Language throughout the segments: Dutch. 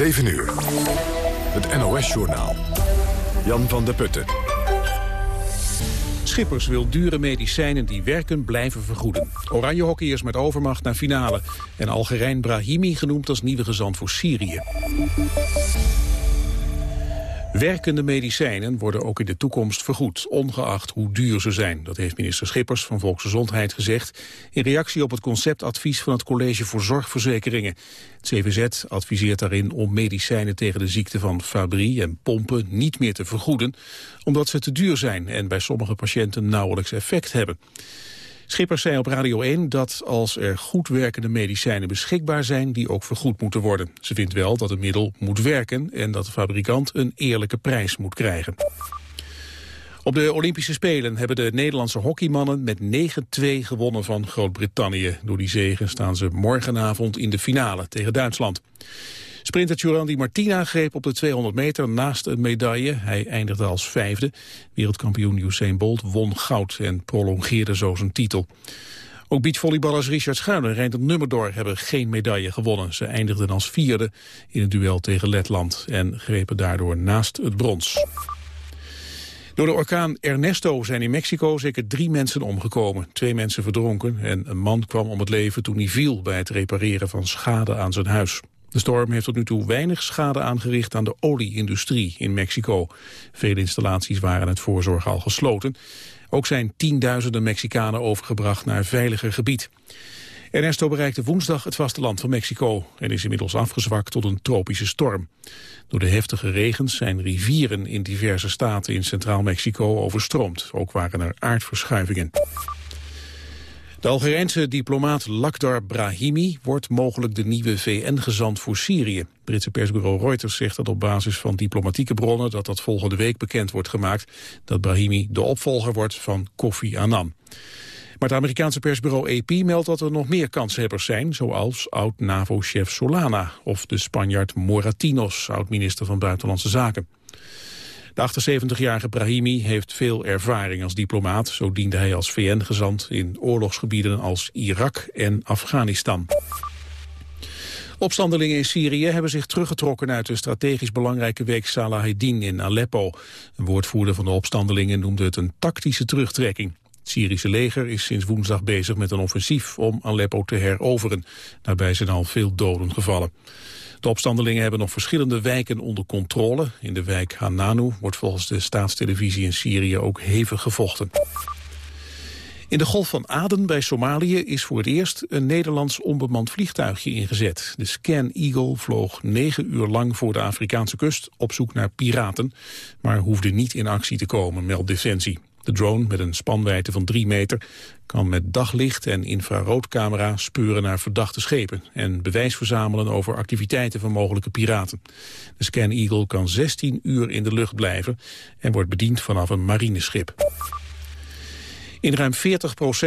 7 uur. Het NOS-journaal. Jan van der Putten. Schippers wil dure medicijnen die werken blijven vergoeden. Oranje hockeyers met overmacht naar finale. En Algerijn Brahimi genoemd als nieuwe gezant voor Syrië. Werkende medicijnen worden ook in de toekomst vergoed, ongeacht hoe duur ze zijn. Dat heeft minister Schippers van Volksgezondheid gezegd... in reactie op het conceptadvies van het College voor Zorgverzekeringen. Het CVZ adviseert daarin om medicijnen tegen de ziekte van Fabry en pompen niet meer te vergoeden... omdat ze te duur zijn en bij sommige patiënten nauwelijks effect hebben. Schippers zei op Radio 1 dat als er goed werkende medicijnen beschikbaar zijn, die ook vergoed moeten worden. Ze vindt wel dat het middel moet werken en dat de fabrikant een eerlijke prijs moet krijgen. Op de Olympische Spelen hebben de Nederlandse hockeymannen met 9-2 gewonnen van Groot-Brittannië. Door die zegen staan ze morgenavond in de finale tegen Duitsland. Sprinter Giorandi Martina greep op de 200 meter naast een medaille. Hij eindigde als vijfde. Wereldkampioen Usain Bolt won goud en prolongeerde zo zijn titel. Ook beachvolleyballers Richard Schuin en Reindert Nummerdor hebben geen medaille gewonnen. Ze eindigden als vierde in het duel tegen Letland en grepen daardoor naast het brons. Door de orkaan Ernesto zijn in Mexico zeker drie mensen omgekomen. Twee mensen verdronken en een man kwam om het leven toen hij viel... bij het repareren van schade aan zijn huis. De storm heeft tot nu toe weinig schade aangericht aan de olieindustrie in Mexico. Vele installaties waren het voorzorg al gesloten. Ook zijn tienduizenden Mexicanen overgebracht naar veiliger gebied. Ernesto bereikte woensdag het vasteland van Mexico en is inmiddels afgezwakt tot een tropische storm. Door de heftige regens zijn rivieren in diverse staten in Centraal Mexico overstroomd. Ook waren er aardverschuivingen. De Algerijnse diplomaat Lakhdar Brahimi wordt mogelijk de nieuwe VN-gezant voor Syrië. Britse persbureau Reuters zegt dat op basis van diplomatieke bronnen dat dat volgende week bekend wordt gemaakt dat Brahimi de opvolger wordt van Kofi Annan. Maar het Amerikaanse persbureau AP meldt dat er nog meer kanshebbers zijn, zoals oud-NAVO-chef Solana of de Spanjaard Moratinos, oud-minister van Buitenlandse Zaken. De 78-jarige Brahimi heeft veel ervaring als diplomaat. Zo diende hij als VN-gezant in oorlogsgebieden als Irak en Afghanistan. Opstandelingen in Syrië hebben zich teruggetrokken uit de strategisch belangrijke week Salahedin in Aleppo. Een woordvoerder van de opstandelingen noemde het een tactische terugtrekking. Het Syrische leger is sinds woensdag bezig met een offensief om Aleppo te heroveren. Daarbij zijn al veel doden gevallen. De opstandelingen hebben nog verschillende wijken onder controle. In de wijk Hananu wordt volgens de staatstelevisie in Syrië ook hevig gevochten. In de Golf van Aden bij Somalië is voor het eerst een Nederlands onbemand vliegtuigje ingezet. De Scan Eagle vloog negen uur lang voor de Afrikaanse kust op zoek naar piraten, maar hoefde niet in actie te komen, meldt Defensie. De drone met een spanwijdte van 3 meter kan met daglicht en infraroodcamera speuren naar verdachte schepen en bewijs verzamelen over activiteiten van mogelijke piraten. De Scan Eagle kan 16 uur in de lucht blijven en wordt bediend vanaf een marineschip. In ruim 40%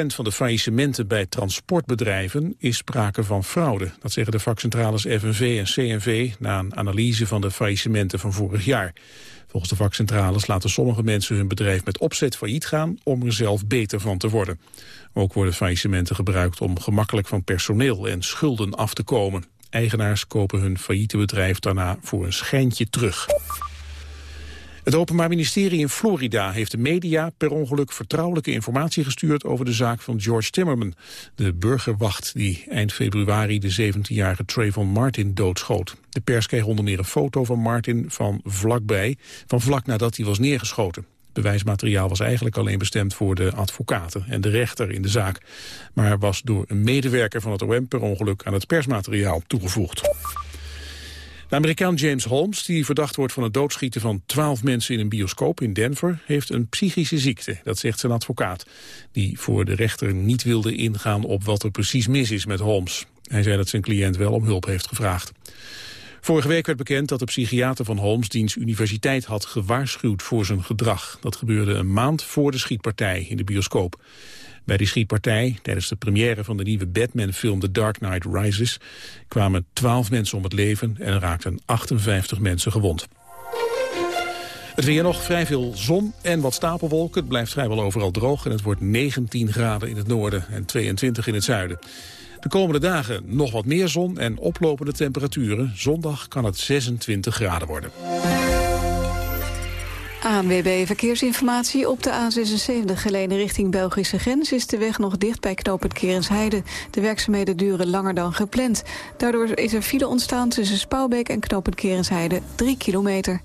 van de faillissementen bij transportbedrijven is sprake van fraude. Dat zeggen de vakcentrales FNV en CNV na een analyse van de faillissementen van vorig jaar. Volgens de vakcentrales laten sommige mensen hun bedrijf met opzet failliet gaan om er zelf beter van te worden. Ook worden faillissementen gebruikt om gemakkelijk van personeel en schulden af te komen. Eigenaars kopen hun failliete bedrijf daarna voor een schijntje terug. Het Openbaar Ministerie in Florida heeft de media per ongeluk vertrouwelijke informatie gestuurd over de zaak van George Timmerman, de burgerwacht die eind februari de 17-jarige Trayvon Martin doodschoot. De pers kreeg onder meer een foto van Martin van vlakbij, van vlak nadat hij was neergeschoten. Bewijsmateriaal was eigenlijk alleen bestemd voor de advocaten en de rechter in de zaak, maar was door een medewerker van het OM per ongeluk aan het persmateriaal toegevoegd. De Amerikaan James Holmes, die verdacht wordt van het doodschieten van twaalf mensen in een bioscoop in Denver, heeft een psychische ziekte, dat zegt zijn advocaat, die voor de rechter niet wilde ingaan op wat er precies mis is met Holmes. Hij zei dat zijn cliënt wel om hulp heeft gevraagd. Vorige week werd bekend dat de psychiater van Holmes diens universiteit had gewaarschuwd voor zijn gedrag. Dat gebeurde een maand voor de schietpartij in de bioscoop. Bij die schietpartij, tijdens de première van de nieuwe Batman-film The Dark Knight Rises, kwamen 12 mensen om het leven en raakten 58 mensen gewond. Het weer nog vrij veel zon en wat stapelwolken. Het blijft vrijwel overal droog en het wordt 19 graden in het noorden en 22 in het zuiden. De komende dagen nog wat meer zon en oplopende temperaturen. Zondag kan het 26 graden worden. ANWB Verkeersinformatie. Op de A76 geleden richting Belgische grens... is de weg nog dicht bij knooppunt Kerensheide. De werkzaamheden duren langer dan gepland. Daardoor is er file ontstaan tussen Spouwbeek en knooppunt Kerensheide... 3 kilometer.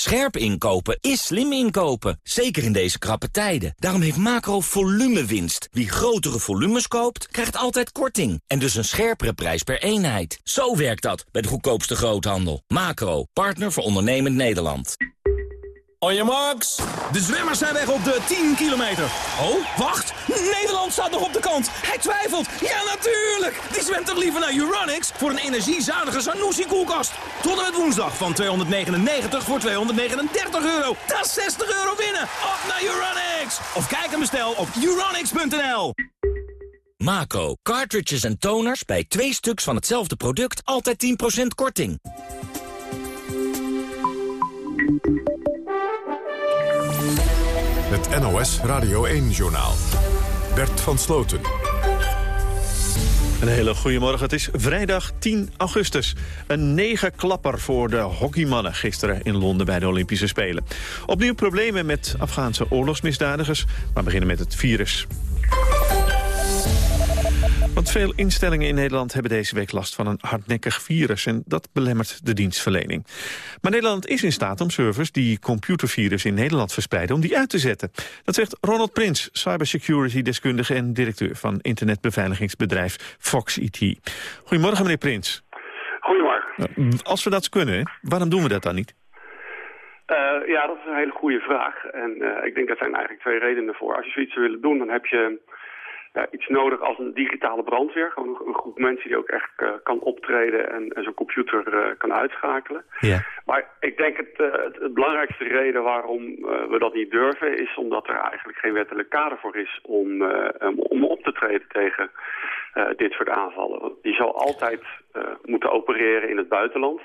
Scherp inkopen is slim inkopen, zeker in deze krappe tijden. Daarom heeft Macro winst. Wie grotere volumes koopt, krijgt altijd korting. En dus een scherpere prijs per eenheid. Zo werkt dat bij de goedkoopste groothandel. Macro, partner voor ondernemend Nederland. On your marks. De zwemmers zijn weg op de 10 kilometer. Oh, wacht. Nederland staat nog op de kant. Hij twijfelt. Ja, natuurlijk. Die zwemt toch liever naar Uranix voor een energiezuinige Sanusi-koelkast. Tot en met woensdag van 299 voor 239 euro. Dat is 60 euro winnen. Op naar Uranix. Of kijk en bestel op uranix.nl. Macro, cartridges en toners bij twee stuks van hetzelfde product. Altijd 10% korting. Het NOS Radio 1-journaal. Bert van Sloten. Een hele goede morgen. Het is vrijdag 10 augustus. Een negenklapper voor de hockeymannen gisteren in Londen bij de Olympische Spelen. Opnieuw problemen met Afghaanse oorlogsmisdadigers, maar beginnen met het virus. Want veel instellingen in Nederland hebben deze week last van een hardnekkig virus... en dat belemmert de dienstverlening. Maar Nederland is in staat om servers die computervirus in Nederland verspreiden... om die uit te zetten. Dat zegt Ronald Prins, cybersecurity-deskundige... en directeur van internetbeveiligingsbedrijf Fox IT. Goedemorgen, meneer Prins. Goedemorgen. Als we dat kunnen, waarom doen we dat dan niet? Uh, ja, dat is een hele goede vraag. En uh, ik denk dat zijn eigenlijk twee redenen voor. Als je zoiets zou willen doen, dan heb je ja, iets nodig als een digitale brandweer. Gewoon een, groep mensen die ook echt uh, kan optreden en, en zo'n computer uh, kan uitschakelen. Ja. Maar ik denk het, uh, het, het, belangrijkste reden waarom we dat niet durven... is omdat er eigenlijk geen wettelijk kader voor is om, om op te treden tegen dit soort aanvallen. Die zal altijd moeten opereren in het buitenland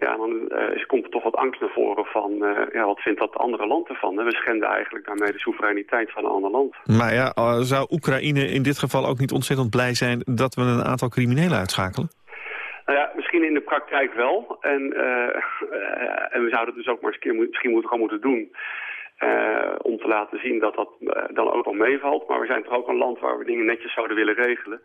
ja, dan uh, komt er toch wat angst naar voren van, uh, ja, wat vindt dat andere land ervan? Hè? We schenden eigenlijk daarmee de soevereiniteit van een ander land. Maar ja, uh, zou Oekraïne in dit geval ook niet ontzettend blij zijn dat we een aantal criminelen uitschakelen? Nou ja, misschien in de praktijk wel. En, en we zouden het dus ook maar eens keer misschien moeten, gewoon moeten doen. om te laten zien dat dat dan ook wel meevalt. Maar we zijn toch ook een land waar we dingen netjes zouden willen regelen.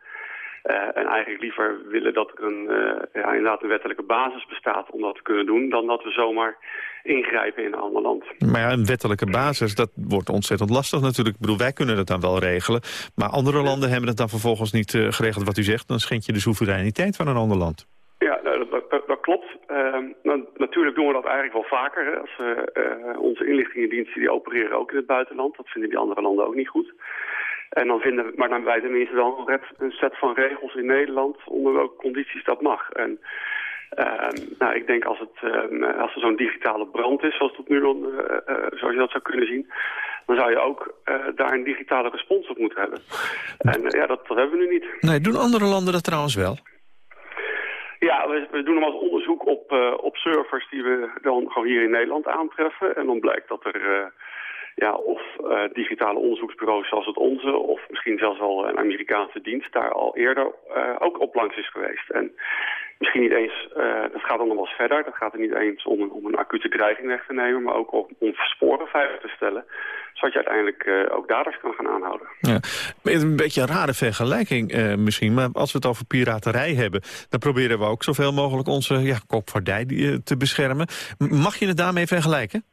Uh, en eigenlijk liever willen dat er een, uh, ja, inderdaad een wettelijke basis bestaat om dat te kunnen doen... dan dat we zomaar ingrijpen in een ander land. Maar ja, een wettelijke basis, dat wordt ontzettend lastig natuurlijk. Ik bedoel, wij kunnen dat dan wel regelen. Maar andere landen hebben het dan vervolgens niet uh, geregeld wat u zegt. Dan schendt je de soevereiniteit van een ander land. Ja, nou, dat, dat, dat klopt. Ehm, nou, natuurlijk doen we dat eigenlijk wel vaker. Hè. Als, onze inlichtingendiensten die opereren ook in het buitenland. Dat vinden die andere landen ook niet goed. En dan vinden we, maar dan wij tenminste wel een set van regels in Nederland onder welke condities dat mag. En uh, nou, ik denk als, het, uh, als er zo'n digitale brand is, zoals, tot nu dan, uh, zoals je dat zou kunnen zien, dan zou je ook daar een digitale respons op moeten hebben. En ja, dat, dat hebben we nu niet. Nee, doen andere landen dat trouwens wel? Ja, we, we doen hem als onderzoek op, op servers die we dan gewoon hier in Nederland aantreffen. En dan blijkt dat er ja, of uh, digitale onderzoeksbureaus zoals het onze... of misschien zelfs wel een Amerikaanse dienst daar al eerder uh, ook op langs is geweest. En misschien niet eens, uh, dat gaat dan nog wel eens verder. Dat gaat er niet eens om een, om een acute dreiging weg te nemen... maar ook om, om sporen veilig te stellen. Zodat je uiteindelijk ook daders kan gaan aanhouden. Ja, een beetje een rare vergelijking misschien. Maar als we het over piraterij hebben... dan proberen we ook zoveel mogelijk onze ja, kopvaardij te beschermen. Mag je het daarmee vergelijken?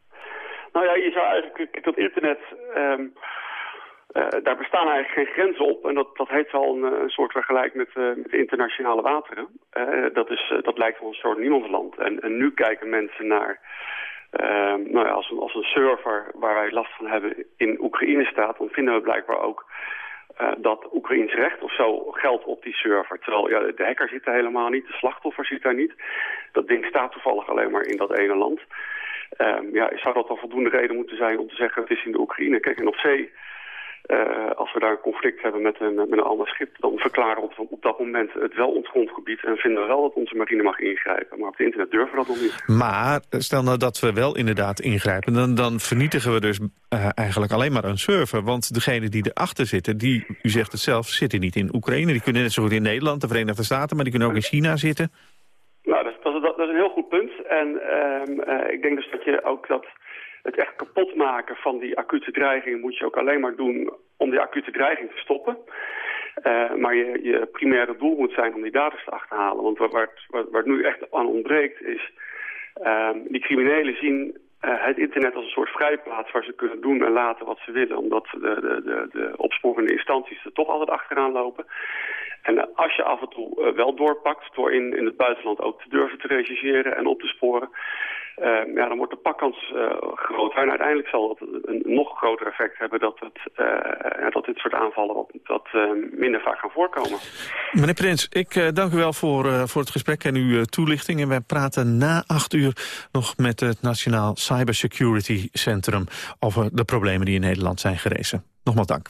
Nou ja, je eigenlijk, dat internet, um, uh, daar bestaan eigenlijk geen grenzen op. En dat, dat heeft wel een, een soort vergelijk met, uh, met internationale wateren. Dat, is, dat lijkt wel een soort niemandsland. En, en nu kijken mensen naar, ehm, nou ja, als een, als een server waar wij last van hebben in Oekraïne staat, dan vinden we blijkbaar ook dat Oekraïns recht of zo geldt op die server. Terwijl ja, de hacker zit er helemaal niet, de slachtoffer zit daar niet. Dat ding staat toevallig alleen maar in dat ene land. Um, ja, zou dat dan voldoende reden moeten zijn om te zeggen het is in de Oekraïne? Kijk, en op zee als we daar een conflict hebben met een, met een ander schip... dan verklaren we op, op dat moment het wel ons grondgebied... en vinden we wel dat onze marine mag ingrijpen. Maar op het internet durven we dat nog niet. Maar stel nou dat we wel inderdaad ingrijpen... dan, dan vernietigen we dus eigenlijk alleen maar een server. Want degene die erachter zitten, die, u zegt het zelf, zitten niet in Oekraïne. Die kunnen net zo goed in Nederland, de Verenigde Staten... maar die kunnen ook in China zitten. Nou, dat, dat, dat is een heel goed punt. En uh, ik denk dus dat je ook dat het echt kapot maken van die acute dreiging... moet je ook alleen maar doen om die acute dreiging te stoppen. Uh, maar je, je primaire doel moet zijn om die daders te achterhalen. Want waar, het nu echt aan ontbreekt is... Uh, die criminelen zien uh, het internet als een soort vrijplaats waar ze kunnen doen en laten wat ze willen. Omdat de, de, de, de opsporende instanties er toch altijd achteraan lopen. En uh, als je af en toe uh, wel doorpakt door in, in het buitenland ook te durven te rechercheren en op te sporen... Uh, ja, dan wordt de pakkans uh, groter. En uiteindelijk zal het een nog groter effect hebben dat, het, uh, dat dit soort aanvallen wat, wat minder vaak gaan voorkomen. Meneer Prins, ik dank u wel voor, voor het gesprek en uw toelichting. En wij praten na acht uur nog met het Nationaal Cybersecurity Centrum over de problemen die in Nederland zijn gerezen. Nogmaals dank.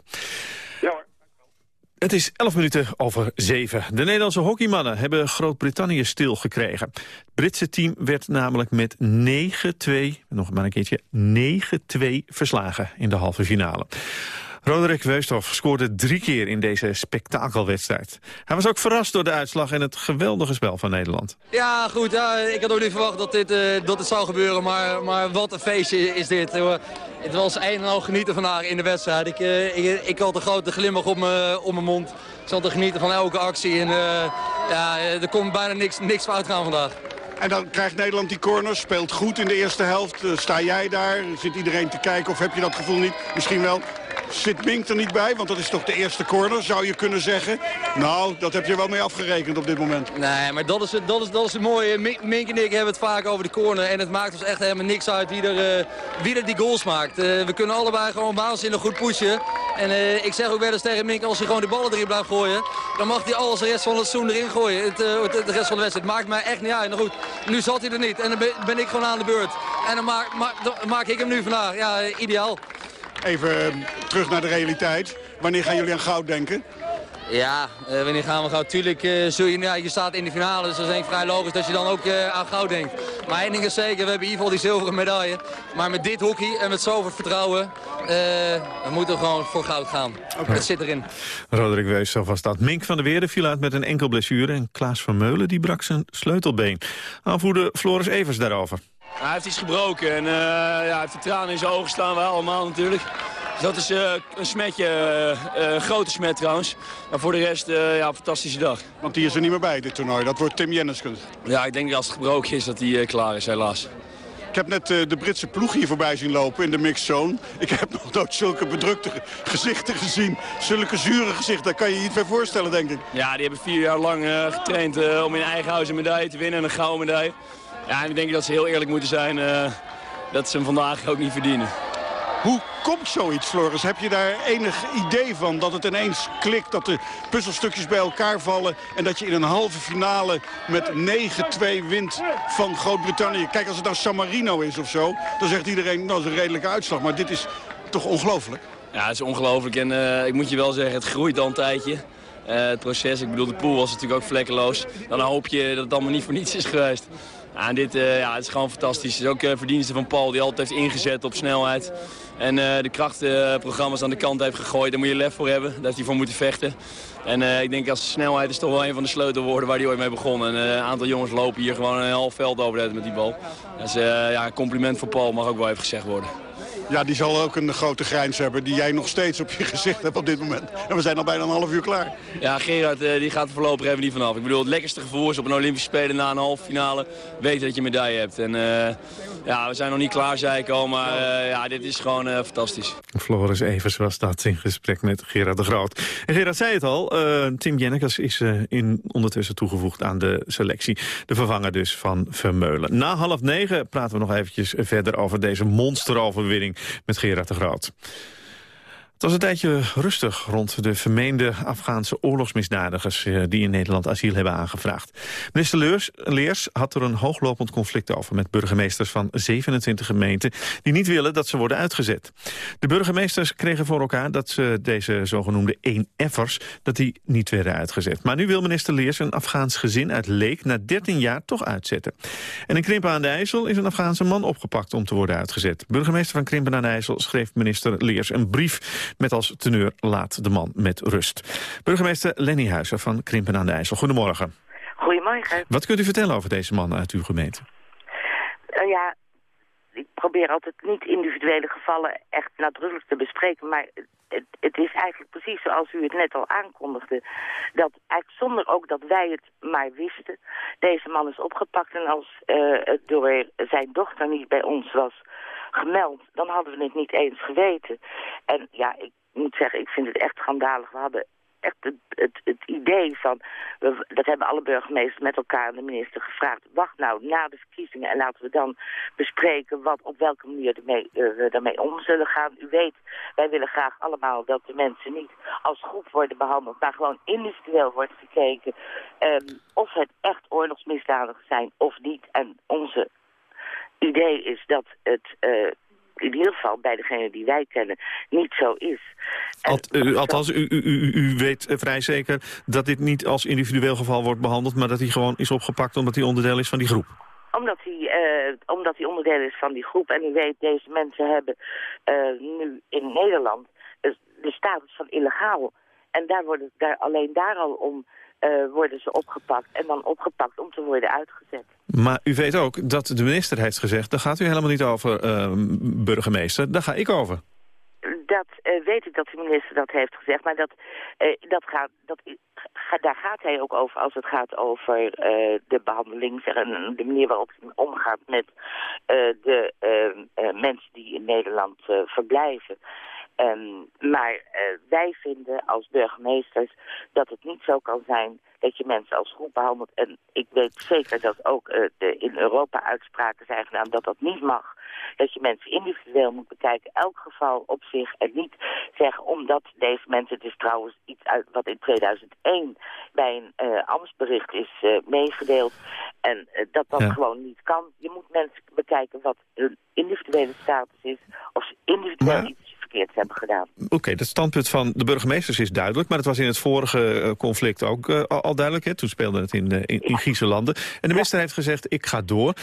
Het is 11 minuten over 7. De Nederlandse hockeymannen hebben Groot-Brittannië stilgekregen. Het Britse team werd namelijk met 9-2, nog maar een keertje, 9-2 verslagen in de halve finale. Roderick Weusthof scoorde drie keer in deze spektakelwedstrijd. Hij was ook verrast door de uitslag en het geweldige spel van Nederland. Ja, goed. Ja, ik had ook niet verwacht dat dit, uh, dat dit zou gebeuren. Maar, maar wat een feestje is dit. Het was een en al genieten vandaag in de wedstrijd. Ik, uh, ik, ik, had een grote glimlach op mijn mond. Ik zat te genieten van elke actie. En uh, ja, er komt bijna niks, niks fout gaan vandaag. En dan krijgt Nederland die corners, speelt goed in de eerste helft. Sta jij daar? Zit iedereen te kijken of heb je dat gevoel niet? Misschien wel. Zit Mink er niet bij? Want dat is toch de eerste corner, zou je kunnen zeggen. Nou, dat heb je wel mee afgerekend op dit moment. Nee, maar dat is het, dat is, dat is het mooie. Mink en ik hebben het vaak over de corner. En het maakt ons echt helemaal niks uit wie er, uh, wie er die goals maakt. Uh, we kunnen allebei gewoon waanzinnig goed pushen. En uh, ik zeg ook wel eens tegen Mink, als hij gewoon de ballen erin blijft gooien... dan mag hij alles de rest van het seizoen erin gooien. Het, de rest van de wedstrijd. Maakt mij echt niet uit. Nou goed, nu zat hij er niet. En dan ben ik gewoon aan de beurt. En dan maak, maak, dan maak ik hem nu vandaag. Ja, ideaal. Even terug naar de realiteit. Wanneer gaan jullie aan goud denken? Ja, uh, wanneer gaan we goud? Tuurlijk, uh, zul je, ja, je staat in de finale, dus dat is denk vrij logisch dat je dan ook uh, aan goud denkt. Maar één ding is zeker, we hebben in ieder geval die zilveren medaille. Maar met dit hockey en met zoveel vertrouwen, we moeten gewoon voor goud gaan. Okay. Het zit erin. Roderick Wees, was dat. Mink van der Weerde viel uit met een enkel blessure. En Klaas Vermeulen die brak zijn sleutelbeen. Aanvoerder Floris Evers daarover. Hij heeft iets gebroken en uh, ja, hij heeft de tranen in zijn ogen staan, wij allemaal natuurlijk. Dus dat is uh, een smetje, uh, grote smet trouwens. Maar voor de rest, ja, een fantastische dag. Want die is er niet meer bij, dit toernooi. Dat wordt Tim Jenniskens. Ja, ik denk dat als het gebroken is, dat hij klaar is, helaas. Ik heb net de Britse ploeg hier voorbij zien lopen in de mixzone. Ik heb nog nooit zulke bedrukte gezichten gezien. Zulke zure gezichten, daar kan je je niet meer voorstellen, denk ik. Ja, die hebben vier jaar lang getraind om in eigen huis een medaille te winnen. En een gouden medaille. Ja, ik denk dat ze heel eerlijk moeten zijn uh, dat ze hem vandaag ook niet verdienen. Hoe komt zoiets, Floris? Heb je daar enig idee van dat het ineens klikt, dat de puzzelstukjes bij elkaar vallen... en dat je in een halve finale met 9-2 wint van Groot-Brittannië? Kijk, als het nou San Marino is of zo, dan zegt iedereen, nou, dat is een redelijke uitslag. Maar dit is toch ongelooflijk? Ja, het is ongelooflijk en uh, ik moet je wel zeggen, het groeit al een tijdje. Uh, het proces, ik bedoel, de pool was natuurlijk ook vlekkeloos. Dan hoop je dat het allemaal niet voor niets is geweest. En dit uh, ja, het is gewoon fantastisch. Het is ook uh, verdienste van Paul die altijd heeft ingezet op snelheid. En uh, de krachtprogramma's aan de kant heeft gegooid. Daar moet je lef voor hebben. Daar heeft hij voor moeten vechten. En ik denk als snelheid is toch wel een van de sleutelwoorden waar hij ooit mee begon. En een aantal jongens lopen hier gewoon een half veld over met die bal. Dus ja, compliment voor Paul mag ook wel even gezegd worden. Ja, die zal ook een grote grijns hebben die jij nog steeds op je gezicht hebt op dit moment. En we zijn al bijna een half uur klaar. Ja, Gerard uh, die gaat er voorlopig even niet vanaf. Ik bedoel, het lekkerste gevoel is op een Olympische Spelen na een halve finale weten dat je medaille hebt. En uh, ja, we zijn nog niet klaar, zei ik al, maar uh, ja, dit is gewoon fantastisch. Floris Evers was dat in gesprek met Gerard de Groot. En Gerard zei het al, Tim Jennekes is in, ondertussen toegevoegd aan de selectie. De vervanger dus van Vermeulen. Na half negen praten we nog eventjes verder over deze monsteroverwinning met Gerard de Groot. Het was een tijdje rustig rond de vermeende Afghaanse oorlogsmisdadigers... Eh, die in Nederland asiel hebben aangevraagd. Minister Leers, had er een hooglopend conflict over... met burgemeesters van 27 gemeenten... die niet willen dat ze worden uitgezet. De burgemeesters kregen voor elkaar dat ze deze zogenoemde 1-effers... dat die niet werden uitgezet. Maar nu wil minister Leers een Afghaans gezin uit Leek... na 13 jaar toch uitzetten. En in Krimpen aan de IJssel is een Afghaanse man opgepakt om te worden uitgezet. Burgemeester van Krimpen aan de IJssel schreef minister Leers een brief met als teneur laat de man met rust. Burgemeester Lenny Huizer van Krimpen aan de IJssel. Goedemorgen. Goedemorgen. Wat kunt u vertellen over deze man uit uw gemeente? Uh, ja, ik probeer altijd niet individuele gevallen echt nadrukkelijk te bespreken, maar het, het, is eigenlijk precies zoals u het net al aankondigde. Dat eigenlijk zonder ook dat wij het maar wisten, deze man is opgepakt en als uh, het door zijn dochter niet bij ons was gemeld, dan hadden we het niet eens geweten. En ja, ik moet zeggen, ik vind het echt schandalig. We hadden echt het, het, het idee van, we, dat hebben alle burgemeesters met elkaar aan de minister gevraagd. Wacht nou na de verkiezingen en laten we dan bespreken wat, op welke manier uh, we daarmee om zullen gaan. U weet, wij willen graag allemaal dat de mensen niet als groep worden behandeld, maar gewoon individueel wordt gekeken um, of het echt oorlogsmisdadigers zijn of niet. En onze idee is dat het uh, in ieder geval bij degene die wij kennen niet zo is. Alt, uh, althans, u, u, u, u weet vrij zeker dat dit niet als individueel geval wordt behandeld... maar dat hij gewoon is opgepakt omdat hij onderdeel is van die groep? Omdat hij, uh, omdat hij onderdeel is van die groep. En u weet, deze mensen hebben nu in Nederland de status van illegaal. En daar worden, daar, alleen daar al om uh, worden ze opgepakt. En dan opgepakt om te worden uitgezet. Maar u weet ook dat de minister heeft gezegd... daar gaat u helemaal niet over, uh, burgemeester, daar ga ik over. Dat uh, weet ik dat de minister dat heeft gezegd. Maar dat, dat gaat, dat, daar gaat hij ook over als het gaat over de behandeling... en de manier waarop hij omgaat met de mensen die in Nederland verblijven. Um, maar uh, wij vinden als burgemeesters dat het niet zo kan zijn dat je mensen als groep behandelt. En ik weet zeker dat ook uh, de in Europa uitspraken zijn gedaan dat dat niet mag. Dat je mensen individueel moet bekijken, elk geval op zich. En niet zeggen, omdat deze mensen, het is trouwens iets uit wat in 2001 bij een uh, ambtsbericht is meegedeeld. En dat dat ja. gewoon niet kan. Je moet mensen bekijken wat hun individuele status is. Of ze individueel maar... iets hebben gedaan. Oké, okay, het standpunt van de burgemeesters is duidelijk... maar het was in het vorige uh, conflict ook uh, al duidelijk. Hè? Toen speelde het in, uh, in, in Griezenlanden. En de minister ja. heeft gezegd, ik ga door.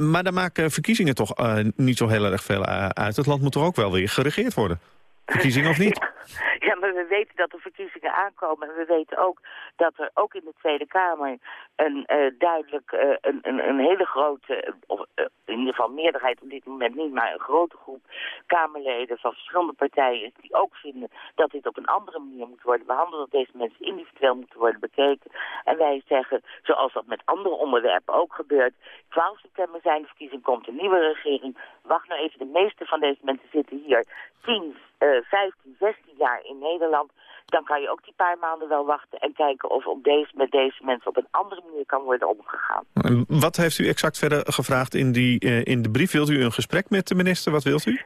maar daar maken verkiezingen toch niet zo heel erg veel uit. Het land moet toch ook wel weer geregeerd worden? Verkiezingen of niet? Ja, maar we weten dat er verkiezingen aankomen. En we weten ook dat er ook in de Tweede Kamer een uh, duidelijk uh, een, een, een, hele grote, of uh, in ieder geval meerderheid op dit moment niet, maar een grote groep Kamerleden van verschillende partijen is die ook vinden dat dit op een andere manier moet worden behandeld, dat deze mensen individueel moeten worden bekeken. En wij zeggen, zoals dat met andere onderwerpen ook gebeurt, 12 september zijn de verkiezingen, komt een nieuwe regering. Wacht nou even, de meeste van deze mensen zitten hier 10, 15, 16 jaar in Nederland, dan kan je ook die paar maanden wel wachten en kijken of op deze, met deze mensen op een andere manier kan worden omgegaan. Wat heeft u exact verder gevraagd in, die, uh, in de brief? Wilt u een gesprek met de minister? Wat wilt u?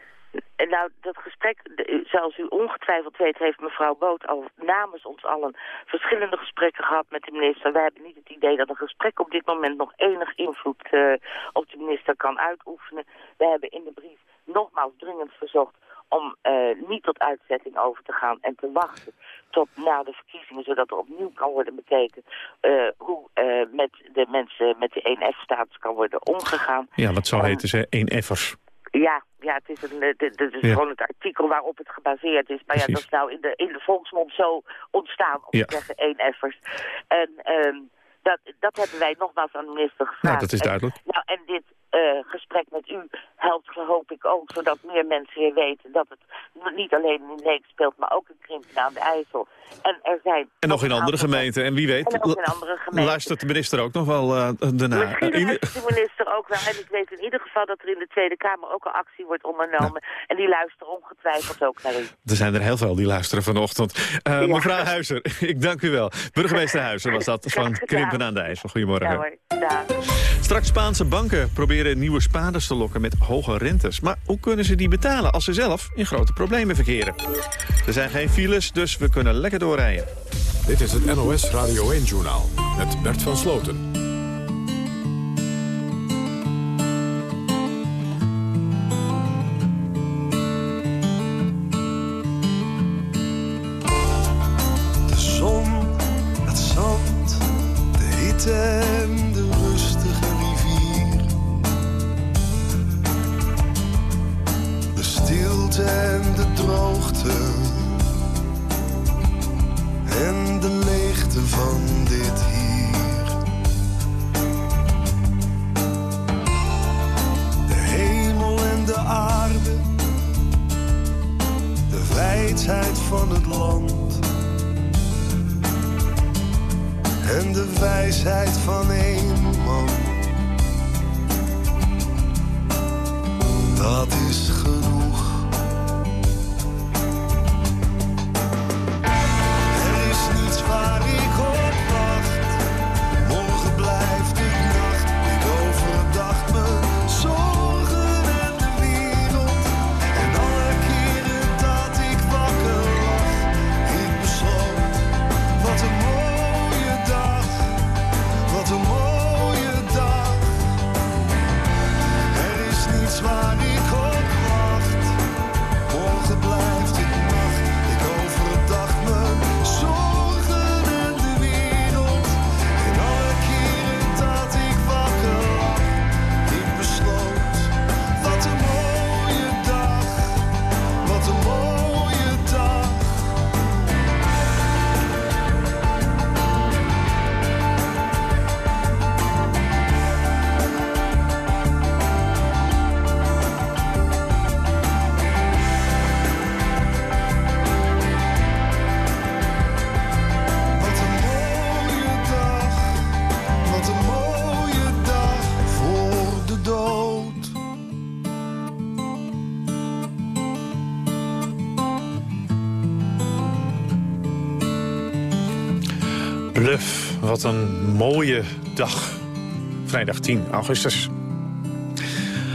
Nou, dat gesprek, zoals u ongetwijfeld weet, heeft mevrouw Boot al namens ons allen verschillende gesprekken gehad met de minister. Wij hebben niet het idee dat een gesprek op dit moment nog enig invloed uh, op de minister kan uitoefenen. We hebben in de brief nogmaals dringend verzocht om uh, niet tot uitzetting over te gaan en te wachten tot na de verkiezingen, zodat er opnieuw kan worden bekeken uh, hoe uh, met de mensen met de 1F-status kan worden omgegaan. Ja, wat zou um, heten ze? 1F'ers. Ja, ja, het is, een, het is ja. gewoon het artikel waarop het gebaseerd is. Maar Precies. ja, dat is nou in de, in de volksmond zo ontstaan, om ja. te zeggen 1F'ers. En um, dat, dat hebben wij nogmaals aan de minister gevraagd. Nou, dat is duidelijk. En, nou, en dit uh, gesprek met u helpt, hoop ik ook, zodat meer mensen hier weten dat het niet alleen in Leek speelt, maar ook in Krimpen aan de IJssel. En er zijn... En nog in andere gemeenten. En wie weet, en ook in andere gemeenten. luistert de minister ook nog wel uh, daarna. Misschien luistert de minister ook wel. En ik weet in ieder geval dat er in de Tweede Kamer ook een actie wordt ondernomen. En die luisteren ongetwijfeld ook naar u. Er zijn er heel veel die luisteren vanochtend. Uh, ja. Mevrouw Huizer, ik dank u wel. Burgemeester Huizer was dat van Krimpen aan de IJssel. Goedemorgen. Ja, hoor. Straks Spaanse banken proberen nieuwe spaarders te lokken met hoge rentes. Maar hoe kunnen ze die betalen als ze zelf in grote problemen verkeren? Er zijn geen files, dus we kunnen lekker doorrijden. Dit is het NOS Radio 1-journaal met Bert van Sloten. Wat een mooie dag. Vrijdag 10 augustus.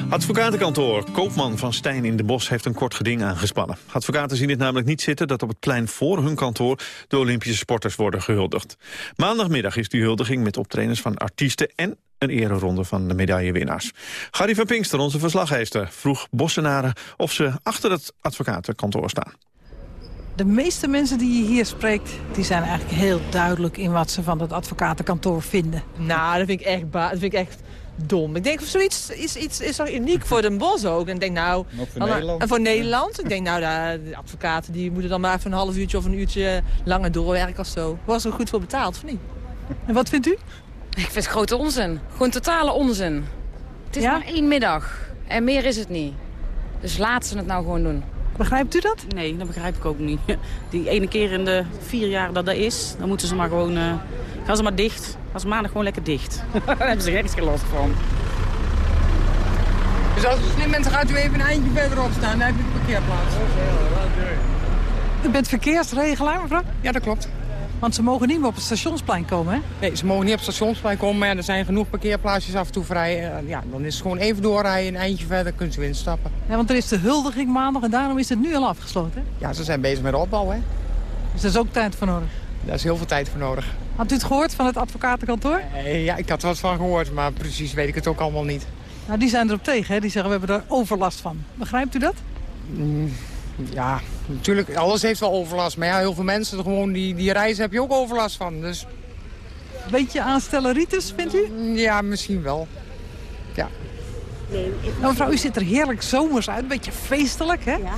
Advocatenkantoor Koopman van Stijn in de Bos heeft een kort geding aangespannen. Advocaten zien het namelijk niet zitten dat op het plein voor hun kantoor de Olympische sporters worden gehuldigd. Maandagmiddag is die huldiging met optredens van artiesten en een ereronde van de medaillewinnaars. Gary van Pinkster, onze verslaggever, vroeg Bossenaren of ze achter het advocatenkantoor staan. De meeste mensen die je hier spreekt, die zijn eigenlijk heel duidelijk in wat ze van het advocatenkantoor vinden. Nou, dat vind ik echt, ba- dat vind ik echt dom. Ik denk, zoiets is, iets, is toch uniek voor Den Bosch ook. En ik denk, nou... Ook voor dan- Nederland. En voor Nederland. Ik denk, nou, de, de advocaten die moeten dan maar even een half uurtje of een uurtje langer doorwerken of zo. Was er goed voor betaald, of niet? En wat vindt u? Ik vind het grote onzin. Gewoon totale onzin. Het is maar één middag. En meer is het niet. Dus laten ze het nou gewoon doen. Begrijpt u dat? Nee, dat begrijp ik ook niet. Die ene keer in de vier jaar dat dat is, dan moeten ze maar gewoon... eh, gaan ze maar dicht. Gaan ze maandag gewoon lekker dicht. Daar hebben ze nergens geen last van. Dus als u slim bent, dan gaat u even een eindje verderop staan. Dan heb je de parkeerplaats. U bent verkeersregelaar, mevrouw? Ja, dat klopt. Want ze mogen niet meer op het stationsplein komen, hè? Nee, ze mogen niet op het stationsplein komen, maar ja, er zijn genoeg parkeerplaatsjes af en toe vrij. Eh, ja, dan is het gewoon even doorrijden, een eindje verder, kunnen ze weer instappen. Ja, want er is de huldiging maandag en daarom is het nu al afgesloten. hè? Ja, ze zijn bezig met de opbouw, hè. Dus daar is ook tijd voor nodig. Daar is heel veel tijd voor nodig. Had u het gehoord van het advocatenkantoor? Eh, ja, ik had er wat van gehoord, maar precies weet ik het ook allemaal niet. Nou, die zijn erop tegen, hè? Die zeggen we hebben er overlast van. Begrijpt u dat? Mm, ja, natuurlijk, alles heeft wel overlast. Maar ja, heel veel mensen, gewoon die, die reizen heb je ook overlast van. Dus... Beetje aanstelleritis, vindt u? Ja, misschien wel. Ja. Nou, mevrouw, u ziet er heerlijk zomers uit. Een beetje feestelijk, hè? Ja.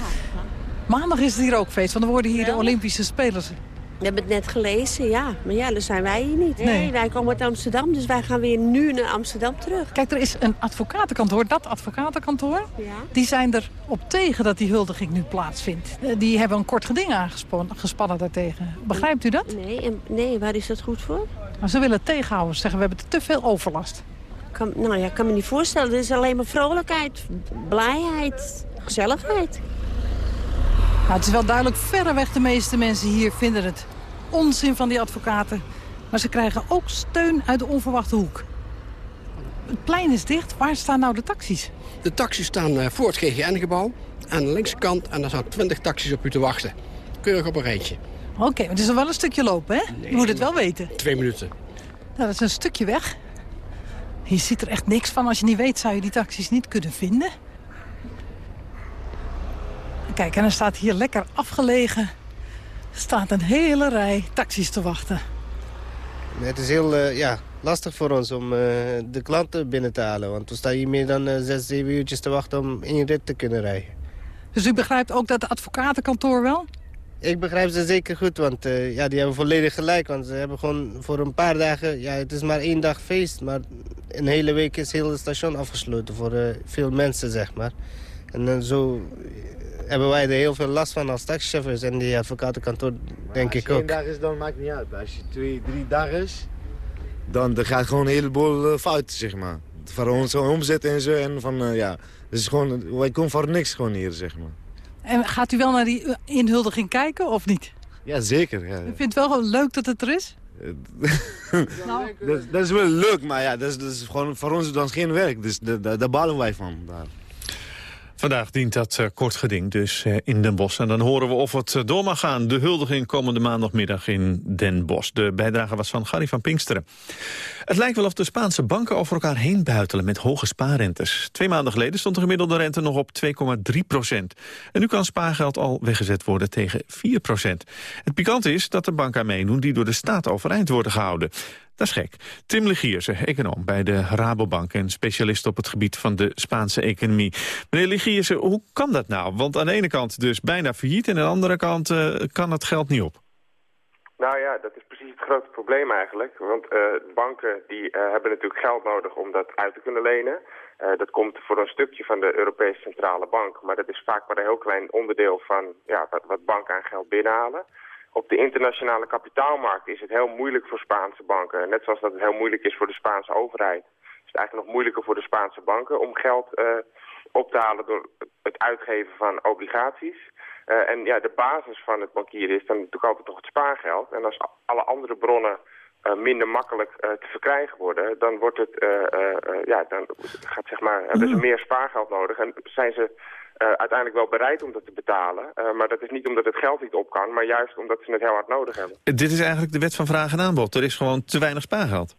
Maandag is het hier ook feest, want er worden hier de Olympische Spelers. We hebben het net gelezen, ja. Maar ja, dan zijn wij hier niet. Nee. Nee, wij komen uit Amsterdam, dus wij gaan weer nu naar Amsterdam terug. Kijk, er is een advocatenkantoor, dat advocatenkantoor. Ja. Die zijn er op tegen dat die huldiging nu plaatsvindt. Eh, Die hebben een kort geding aangespannen gespannen daartegen. Begrijpt u dat? Nee, en, nee, waar is dat goed voor? Maar ze willen het tegenhouden. Ze zeggen, we hebben te veel overlast. Kan, nou ja, ik kan me niet voorstellen. Er is alleen maar vrolijkheid, blijheid, gezelligheid. Nou, het is wel duidelijk, verreweg de meeste mensen hier vinden het onzin van die advocaten. Maar ze krijgen ook steun uit de onverwachte hoek. Het plein is dicht. Waar staan nou de taxis? De taxis staan eh, voor het GGN-gebouw aan de linkse kant. En daar staan 20 taxis op u te wachten. Keurig op een rijtje. Oké, maar het is nog wel een stukje lopen, hè? Je moet het wel weten. Twee minuten. Nou, dat is een stukje weg. Je ziet er echt niks van. Als je niet weet, zou je die taxis niet kunnen vinden. Kijk, en er staat hier lekker afgelegen... staat een hele rij taxis te wachten. Het is heel eh, ja, lastig voor ons om eh, de klanten binnen te halen. Want we staan hier meer dan eh, zes, zeven uurtjes te wachten om één rit te kunnen rijden. Dus u begrijpt ook dat het advocatenkantoor wel? Ik begrijp ze zeker goed, want ja, die hebben volledig gelijk. Want ze hebben gewoon voor een paar dagen... Ja, het is maar één dag feest, maar een hele week is heel het station afgesloten voor veel mensen, zeg maar. En dan zo hebben wij er heel veel last van als taxichauffeurs en die advocatenkantoor, denk ik Als ook. het één dag is, dan maakt het niet uit. Als je twee, drie dagen is, dan er gaat gewoon een heleboel uh, fouten, zeg maar. Van onze omzet en zo. En van, uh, ja, dus gewoon, wij komen voor niks gewoon hier, zeg maar. En gaat u wel naar die inhuldiging kijken of niet? Ja, zeker. Ja. U vindt het wel leuk dat het er is? nou. dat, dat, is wel leuk, maar ja, dat is, dat is gewoon voor ons dan geen werk. Dus daar, daar balen wij van. Daar. Vandaag dient dat uh, kort geding dus uh, in Den Bosch. En dan horen we of het uh, door mag gaan. De huldiging komende maandagmiddag in Den Bosch. De bijdrage was van Gary van Pinksteren. Het lijkt wel of de Spaanse banken over elkaar heen buitelen met hoge spaarrentes. Twee maanden geleden stond de gemiddelde rente nog op 2,3 procent. En nu kan spaargeld al weggezet worden tegen 4 procent. Het pikant is dat er banken meedoen die door de staat overeind worden gehouden. Dat is gek. Tim Ligierse, econoom bij de Rabobank en specialist op het gebied van de Spaanse economie. Meneer Ligierse, hoe kan dat nou? Want aan de ene kant dus bijna failliet en aan de andere kant uh, kan het geld niet op. Nou ja, dat is precies het grote probleem eigenlijk. Want uh, banken die uh, hebben natuurlijk geld nodig om dat uit te kunnen lenen. Dat komt voor een stukje van de Europese Centrale Bank. Maar dat is vaak maar een heel klein onderdeel van ja, wat, wat banken aan geld binnenhalen. Op de internationale kapitaalmarkt is het heel moeilijk voor Spaanse banken. Net zoals dat het heel moeilijk is voor de Spaanse overheid. Is het eigenlijk nog moeilijker voor de Spaanse banken om geld op te halen door het uitgeven van obligaties. Uh, en ja, de basis van het bankieren is dan natuurlijk altijd toch het spaargeld. En als alle andere bronnen uh, minder makkelijk uh, te verkrijgen worden, dan wordt het, ja, dan gaat zeg maar, hebben ze meer spaargeld nodig. En zijn ze uiteindelijk wel bereid om dat te betalen. maar dat is niet omdat het geld niet op kan, maar juist omdat ze het heel hard nodig hebben. Dit is eigenlijk de wet van vraag en aanbod. Er is gewoon te weinig spaargeld.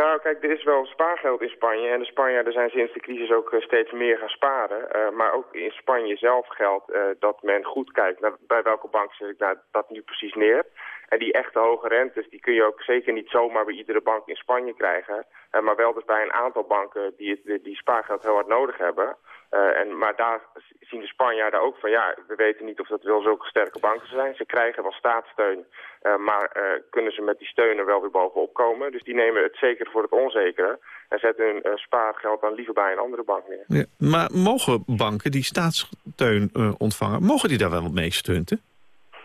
Nou, kijk, er is wel spaargeld in Spanje. En de Spanjaarden zijn sinds de crisis ook uh, steeds meer gaan sparen. Uh, maar ook in Spanje zelf geldt uh, dat men goed kijkt naar bij welke bank zet ik nou dat nu precies neer. En die echte hoge rentes, die kun je ook zeker niet zomaar bij iedere bank in Spanje krijgen. maar wel dus bij een aantal banken die, het, die spaargeld heel hard nodig hebben. En, maar daar zien de Spanjaarden ook van, ja, we weten niet of dat wel zulke sterke banken zijn. Ze krijgen wel staatssteun, uh, maar uh, kunnen ze met die steun er wel weer bovenop komen. Dus die nemen het zeker voor het onzekere en zetten hun spaargeld dan liever bij een andere bank neer. Ja, maar mogen banken die staatssteun ontvangen, mogen die daar wel mee stunten?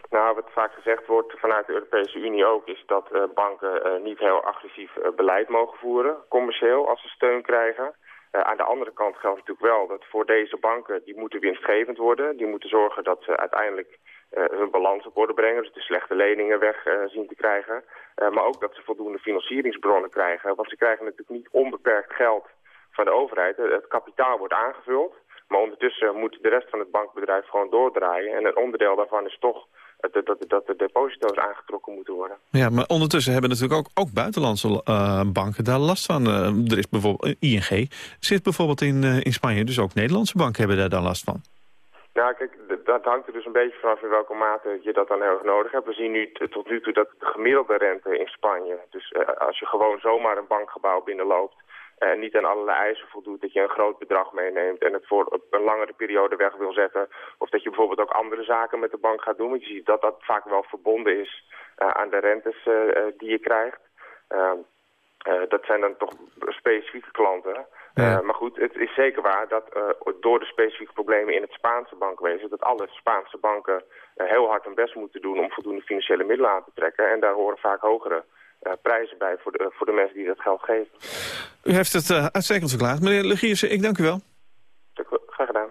Nou, wat vaak gezegd wordt vanuit de Europese Unie ook... is dat banken niet heel agressief beleid mogen voeren, commercieel, als ze steun krijgen. Uh, aan de andere kant geldt natuurlijk wel dat voor deze banken, die moeten winstgevend worden. Die moeten zorgen dat ze uiteindelijk uh, hun balans op orde brengen, dus de slechte leningen weg uh, zien te krijgen. maar ook dat ze voldoende financieringsbronnen krijgen, want ze krijgen natuurlijk niet onbeperkt geld van de overheid. Het kapitaal wordt aangevuld, maar ondertussen moet de rest van het bankbedrijf gewoon doordraaien. En een onderdeel daarvan is toch dat, dat, dat de deposito's aangetrokken moeten worden. Ja, maar ondertussen hebben natuurlijk ook, ook buitenlandse uh, banken daar last van. Uh, er is bijvoorbeeld ING zit bijvoorbeeld in, uh, in Spanje, dus ook Nederlandse banken hebben daar dan last van. Nou, kijk, dat hangt er dus een beetje vanaf in welke mate je dat dan heel erg nodig hebt. We zien nu tot nu toe dat de gemiddelde rente in Spanje, dus als je gewoon zomaar een bankgebouw binnenloopt, en niet aan allerlei eisen voldoet, dat je een groot bedrag meeneemt en het voor een langere periode weg wil zetten. Of dat je bijvoorbeeld ook andere zaken met de bank gaat doen. Want je ziet dat dat vaak wel verbonden is uh, aan de rentes uh, die je krijgt. Uh, dat zijn dan toch specifieke klanten. Ja. maar goed, het is zeker waar dat door de specifieke problemen in het Spaanse bankwezen... dat alle Spaanse banken heel hard hun best moeten doen om voldoende financiële middelen aan te trekken. En daar horen vaak hogere prijzen bij voor de, voor de mensen die dat geld geven. U heeft het uh, uitstekend verklaard. Meneer Legierse, ik dank u wel. Graag gedaan.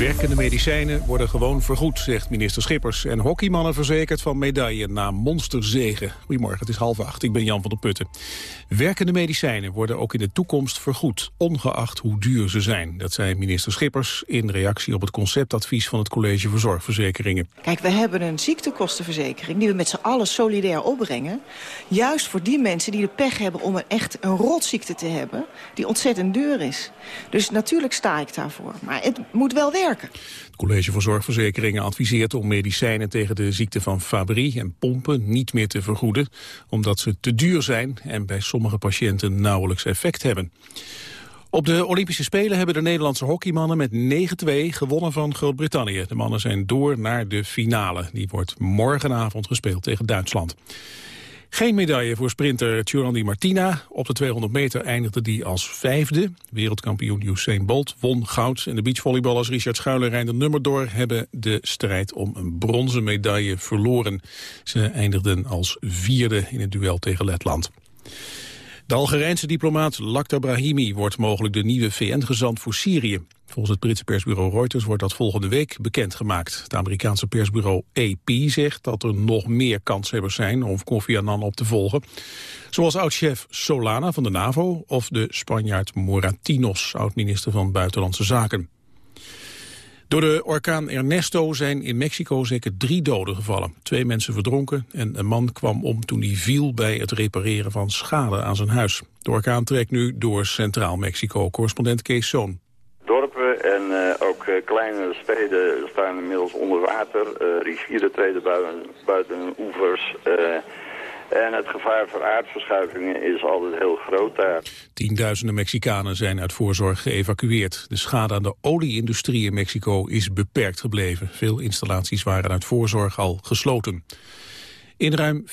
Werkende medicijnen worden gewoon vergoed, zegt minister Schippers. En hockeymannen verzekerd van medaille na monsterzegen. Goedemorgen, het is half acht. Ik ben Jan van der Putten. Werkende medicijnen worden ook in de toekomst vergoed, ongeacht hoe duur ze zijn. Dat zei minister Schippers in reactie op het conceptadvies van het College voor Zorgverzekeringen. Kijk, we hebben een ziektekostenverzekering die we met z'n allen solidair opbrengen. Juist voor die mensen die de pech hebben om een echt een rotziekte te hebben, die ontzettend duur is. Dus natuurlijk sta ik daarvoor. Maar het moet wel werken. Het College voor Zorgverzekeringen adviseert om medicijnen tegen de ziekte van Fabry en pompen niet meer te vergoeden, omdat ze te duur zijn en bij sommige patiënten nauwelijks effect hebben. Op de Olympische Spelen hebben de Nederlandse hockeymannen met 9-2 gewonnen van Groot-Brittannië. De mannen zijn door naar de finale. Die wordt morgenavond gespeeld tegen Duitsland. Geen medaille voor sprinter Tjurandi Martina. Op de 200 meter eindigde die als vijfde. Wereldkampioen Usain Bolt won goud. En de beachvolleyballers Richard Schuiler en Reinder Nummerdoor... hebben de strijd om een bronzen medaille verloren. Ze eindigden als vierde in het duel tegen Letland. De Algerijnse diplomaat Lakhdar Brahimi wordt mogelijk de nieuwe VN-gezant voor Syrië. Volgens het Britse persbureau Reuters wordt dat volgende week bekendgemaakt. Het Amerikaanse persbureau AP zegt dat er nog meer kanshebbers zijn om Kofi Annan op te volgen. Zoals oud-chef Solana van de NAVO of de Spanjaard Moratinos, oud-minister van Buitenlandse Zaken. Door de orkaan Ernesto zijn in Mexico zeker drie doden gevallen. Twee mensen verdronken en een man kwam om toen hij viel bij het repareren van schade aan zijn huis. De orkaan trekt nu door Centraal Mexico. Correspondent Kees Zoon. Dorpen en uh, ook uh, kleine steden staan inmiddels onder water. Uh, rivieren treden buiten, buiten oevers. En het gevaar voor aardverschuivingen is altijd heel groot daar. Tienduizenden Mexicanen zijn uit voorzorg geëvacueerd. De schade aan de olieindustrie in Mexico is beperkt gebleven. Veel installaties waren uit voorzorg al gesloten. In ruim 40%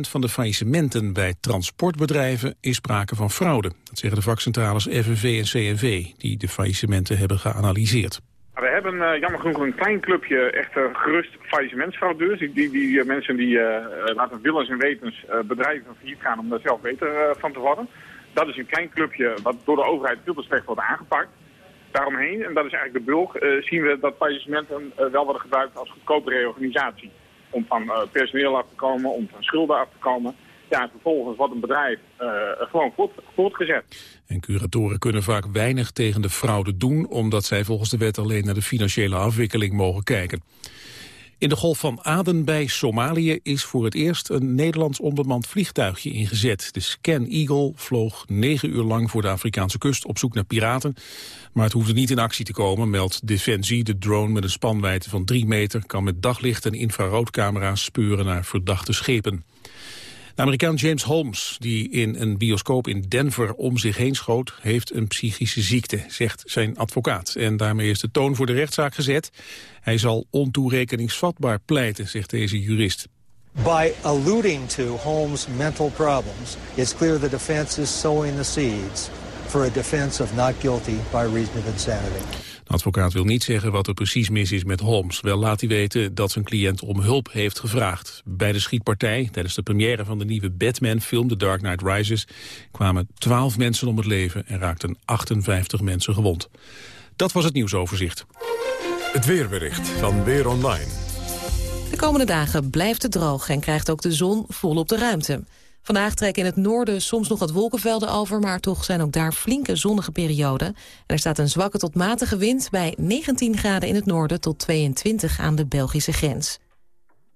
van de faillissementen bij transportbedrijven is sprake van fraude. Dat zeggen de vakcentrales FNV en CNV, die de faillissementen hebben geanalyseerd. We hebben uh, jammer genoeg een klein clubje echte gerust faillissementsfraudeurs. Die, die, die uh, mensen die laten willens en wetens bedrijven failliet gaan om daar zelf beter van te worden. Dat is een klein clubje wat door de overheid veel te slecht wordt aangepakt. Daaromheen, en dat is eigenlijk de bulk, zien we dat faillissementen wel worden gebruikt als goedkope reorganisatie. Om van personeel af te komen, om van schulden af te komen ja, vervolgens wordt een bedrijf uh, gewoon voort, voortgezet. En curatoren kunnen vaak weinig tegen de fraude doen... omdat zij volgens de wet alleen naar de financiële afwikkeling mogen kijken. In de Golf van Aden bij Somalië is voor het eerst een Nederlands onbemand vliegtuigje ingezet. De Scan Eagle vloog negen uur lang voor de Afrikaanse kust op zoek naar piraten. Maar het hoefde niet in actie te komen, meldt Defensie. De drone met een spanwijdte van drie meter kan met daglicht en infraroodcamera's speuren naar verdachte schepen. De Amerikaan James Holmes, die in een bioscoop in Denver om zich heen schoot, heeft een psychische ziekte, zegt zijn advocaat. En daarmee is de toon voor de rechtszaak gezet. Hij zal ontoerekeningsvatbaar pleiten, zegt deze jurist. By alluding to Holmes' mental problems, it's clear the defense is sowing the seeds for a defense of not guilty by reason of insanity. De advocaat wil niet zeggen wat er precies mis is met Holmes. Wel laat hij weten dat zijn cliënt om hulp heeft gevraagd. Bij de schietpartij, tijdens de première van de nieuwe Batman-film The Dark Knight Rises... kwamen 12 mensen om het leven en raakten 58 mensen gewond. Dat was het nieuwsoverzicht. Het weerbericht van Weer Online. De komende dagen blijft het droog en krijgt ook de zon volop de ruimte. Vandaag trekken in het noorden soms nog wat wolkenvelden over... maar toch zijn ook daar flinke zonnige perioden. En er staat een zwakke tot matige wind bij 19 graden in het noorden... tot 22 aan de Belgische grens.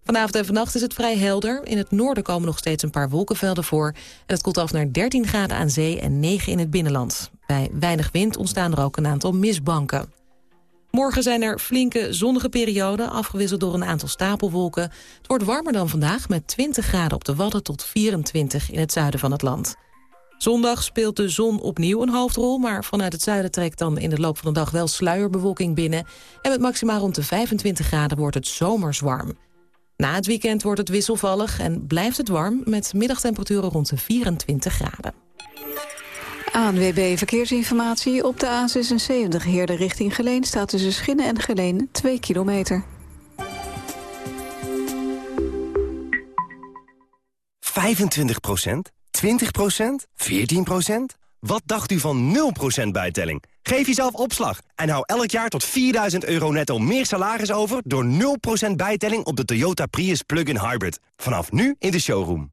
Vanavond en vannacht is het vrij helder. In het noorden komen nog steeds een paar wolkenvelden voor. En het koelt af naar 13 graden aan zee en 9 in het binnenland. Bij weinig wind ontstaan er ook een aantal mistbanken. Morgen zijn er flinke zonnige perioden, afgewisseld door een aantal stapelwolken. Het wordt warmer dan vandaag, met 20 graden op de Wadden tot 24 in het zuiden van het land. Zondag speelt de zon opnieuw een hoofdrol... maar vanuit het zuiden trekt dan in de loop van de dag wel sluierbewolking binnen... en met maximaal rond de 25 graden wordt het zomers warm. Na het weekend wordt het wisselvallig en blijft het warm... met middagtemperaturen rond de 24 graden. ANWB Verkeersinformatie op de A76 Heerde richting Geleen... staat tussen Schinnen en Geleen 2 kilometer. 25% 20% 14% Wat dacht u van 0% bijtelling? Geef jezelf opslag en hou elk jaar tot 4000 euro netto meer salaris over... door 0% bijtelling op de Toyota Prius Plug-in Hybrid. Vanaf nu in de showroom.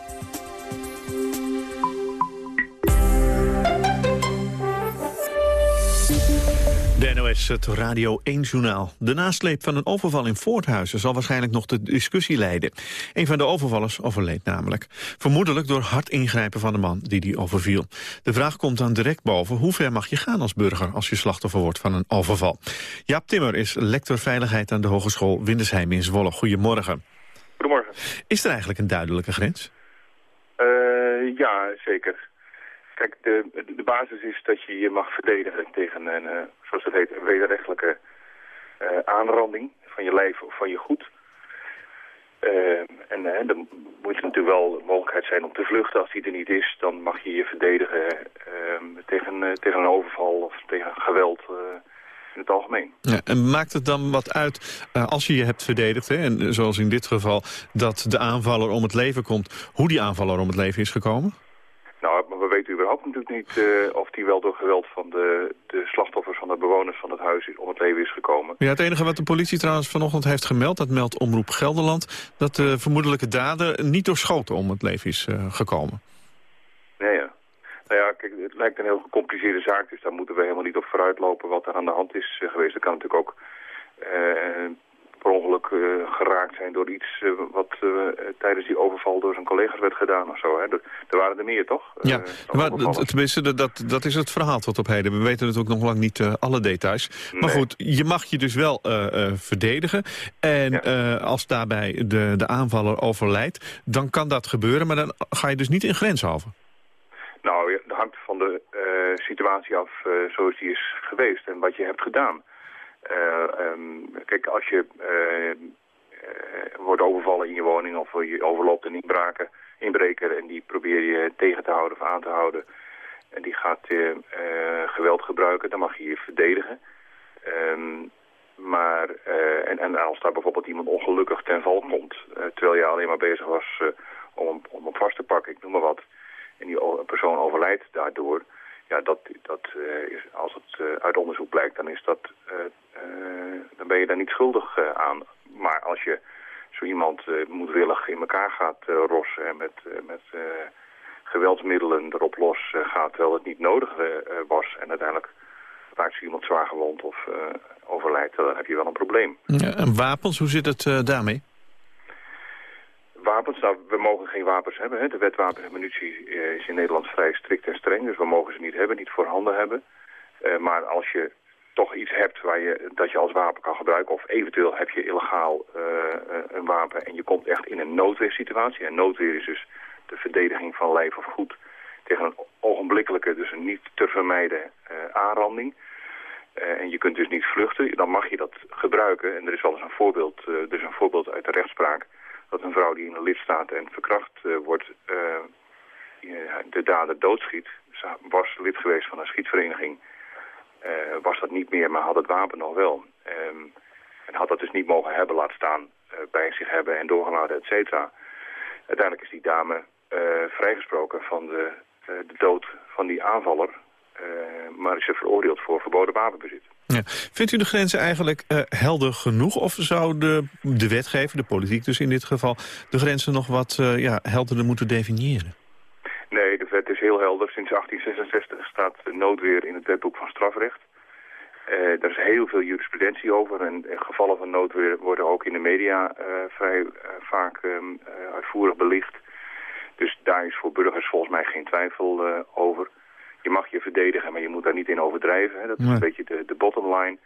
NOS, het Radio 1-journaal. De nasleep van een overval in Voorthuizen zal waarschijnlijk nog de discussie leiden. Een van de overvallers overleed namelijk. Vermoedelijk door hard ingrijpen van de man die die overviel. De vraag komt dan direct boven, hoe ver mag je gaan als burger... als je slachtoffer wordt van een overval? Jaap Timmer is lector veiligheid aan de Hogeschool Windesheim in Zwolle. Goedemorgen. Goedemorgen. Is er eigenlijk een duidelijke grens? Uh, ja, zeker. Kijk, de, de basis is dat je je mag verdedigen tegen een, uh, zoals dat heet, een wederrechtelijke uh, aanranding van je lijf of van je goed. Uh, en uh, dan moet er natuurlijk wel de mogelijkheid zijn om te vluchten. Als die er niet is, dan mag je je verdedigen ehm, tegen, tegen een overval of tegen geweld in het algemeen. Ja, en maakt het dan wat uit als je je hebt verdedigd, hè, en zoals in dit geval, dat de aanvaller om het leven komt, hoe die aanvaller om het leven is gekomen? Nou, überhaupt natuurlijk niet uh, of die wel door geweld van de, de slachtoffers van de bewoners van het huis om het leven is gekomen. Ja, het enige wat de politie trouwens vanochtend heeft gemeld, dat meldt Omroep Gelderland, dat de vermoedelijke dader niet door schoten om het leven is uh, gekomen. Nee, ja. Nou ja, kijk, het lijkt een heel gecompliceerde zaak, dus daar moeten we helemaal niet op vooruitlopen wat er aan de hand is uh, geweest. Er kan natuurlijk ook per ongeluk uh, geraakt zijn door iets uh, wat uh, tijdens die overval door zijn collega's werd gedaan of zo. Hè. Er, er waren er meer, toch? Ja, maar tenminste, dat, dat is het verhaal tot op heden. We weten natuurlijk nog lang niet alle details. Maar nee. goed, je mag je dus wel verdedigen. En ja. als daarbij de, de aanvaller overlijdt, dan kan dat gebeuren. Maar dan ga je dus niet in Grenshaven. Nou, dat hangt van de situatie af zoals die is geweest en wat je hebt gedaan. Uh, um, kijk, als je uh, uh, wordt overvallen in je woning of je overloopt een inbreker en die probeer je tegen te houden of aan te houden en die gaat geweld gebruiken, dan mag je je verdedigen. Um, maar, en, en als daar bijvoorbeeld iemand ongelukkig ten val komt, terwijl je alleen maar bezig was om, om hem vast te pakken, ik noem maar wat, en die persoon overlijdt daardoor, ja, dat, dat uh, is, als het uh, uit onderzoek blijkt, dan, is dat, uh, dan ben je daar niet schuldig aan. Maar als je zo iemand moedwillig in elkaar gaat rossen en met, met geweldsmiddelen erop los gaat, terwijl het niet nodig was en uiteindelijk raakt zo iemand zwaar gewond of overlijdt, dan heb je wel een probleem. Ja, en wapens, hoe zit het daarmee? Wapens, nou, we mogen geen wapens hebben. Hè. De wet wapens en munitie is in Nederland vrij strikt en streng. Dus we mogen ze niet hebben, niet voorhanden hebben. Uh, maar als je toch iets hebt waar je, dat je als wapen kan gebruiken... of eventueel heb je illegaal uh, een wapen en je komt echt in een noodweersituatie... en noodweer is dus de verdediging van lijf of goed... tegen een ogenblikkelijke, dus een niet te vermijden uh, aanranding... en je kunt dus niet vluchten, dan mag je dat gebruiken. En er is wel eens een voorbeeld, er is een voorbeeld uit de rechtspraak dat een vrouw die in een lidstaat en verkracht uh, wordt, uh, de dader doodschiet, was lid geweest van een schietvereniging, was dat niet meer, maar had het wapen nog wel. Ehm, en had dat dus niet mogen hebben, laten staan, bij zich hebben en doorgeladen, et cetera. Uiteindelijk is die dame vrijgesproken van de, de dood van die aanvaller, maar is ze veroordeeld voor verboden wapenbezit. Vindt u de grenzen eigenlijk uh, helder genoeg? Of zou de, de wetgever, de politiek dus in dit geval... de grenzen nog wat uh, ja, helderder moeten definiëren? Nee, de wet is heel helder. Sinds 1866 staat noodweer in het wetboek van strafrecht. Uh, er is heel veel jurisprudentie over. En gevallen van noodweer worden ook in de media vrij vaak um, uitvoerig belicht. Dus daar is voor burgers volgens mij geen twijfel over je mag je verdedigen, maar je moet daar niet in overdrijven. Hè. Dat is een beetje de, de bottom line.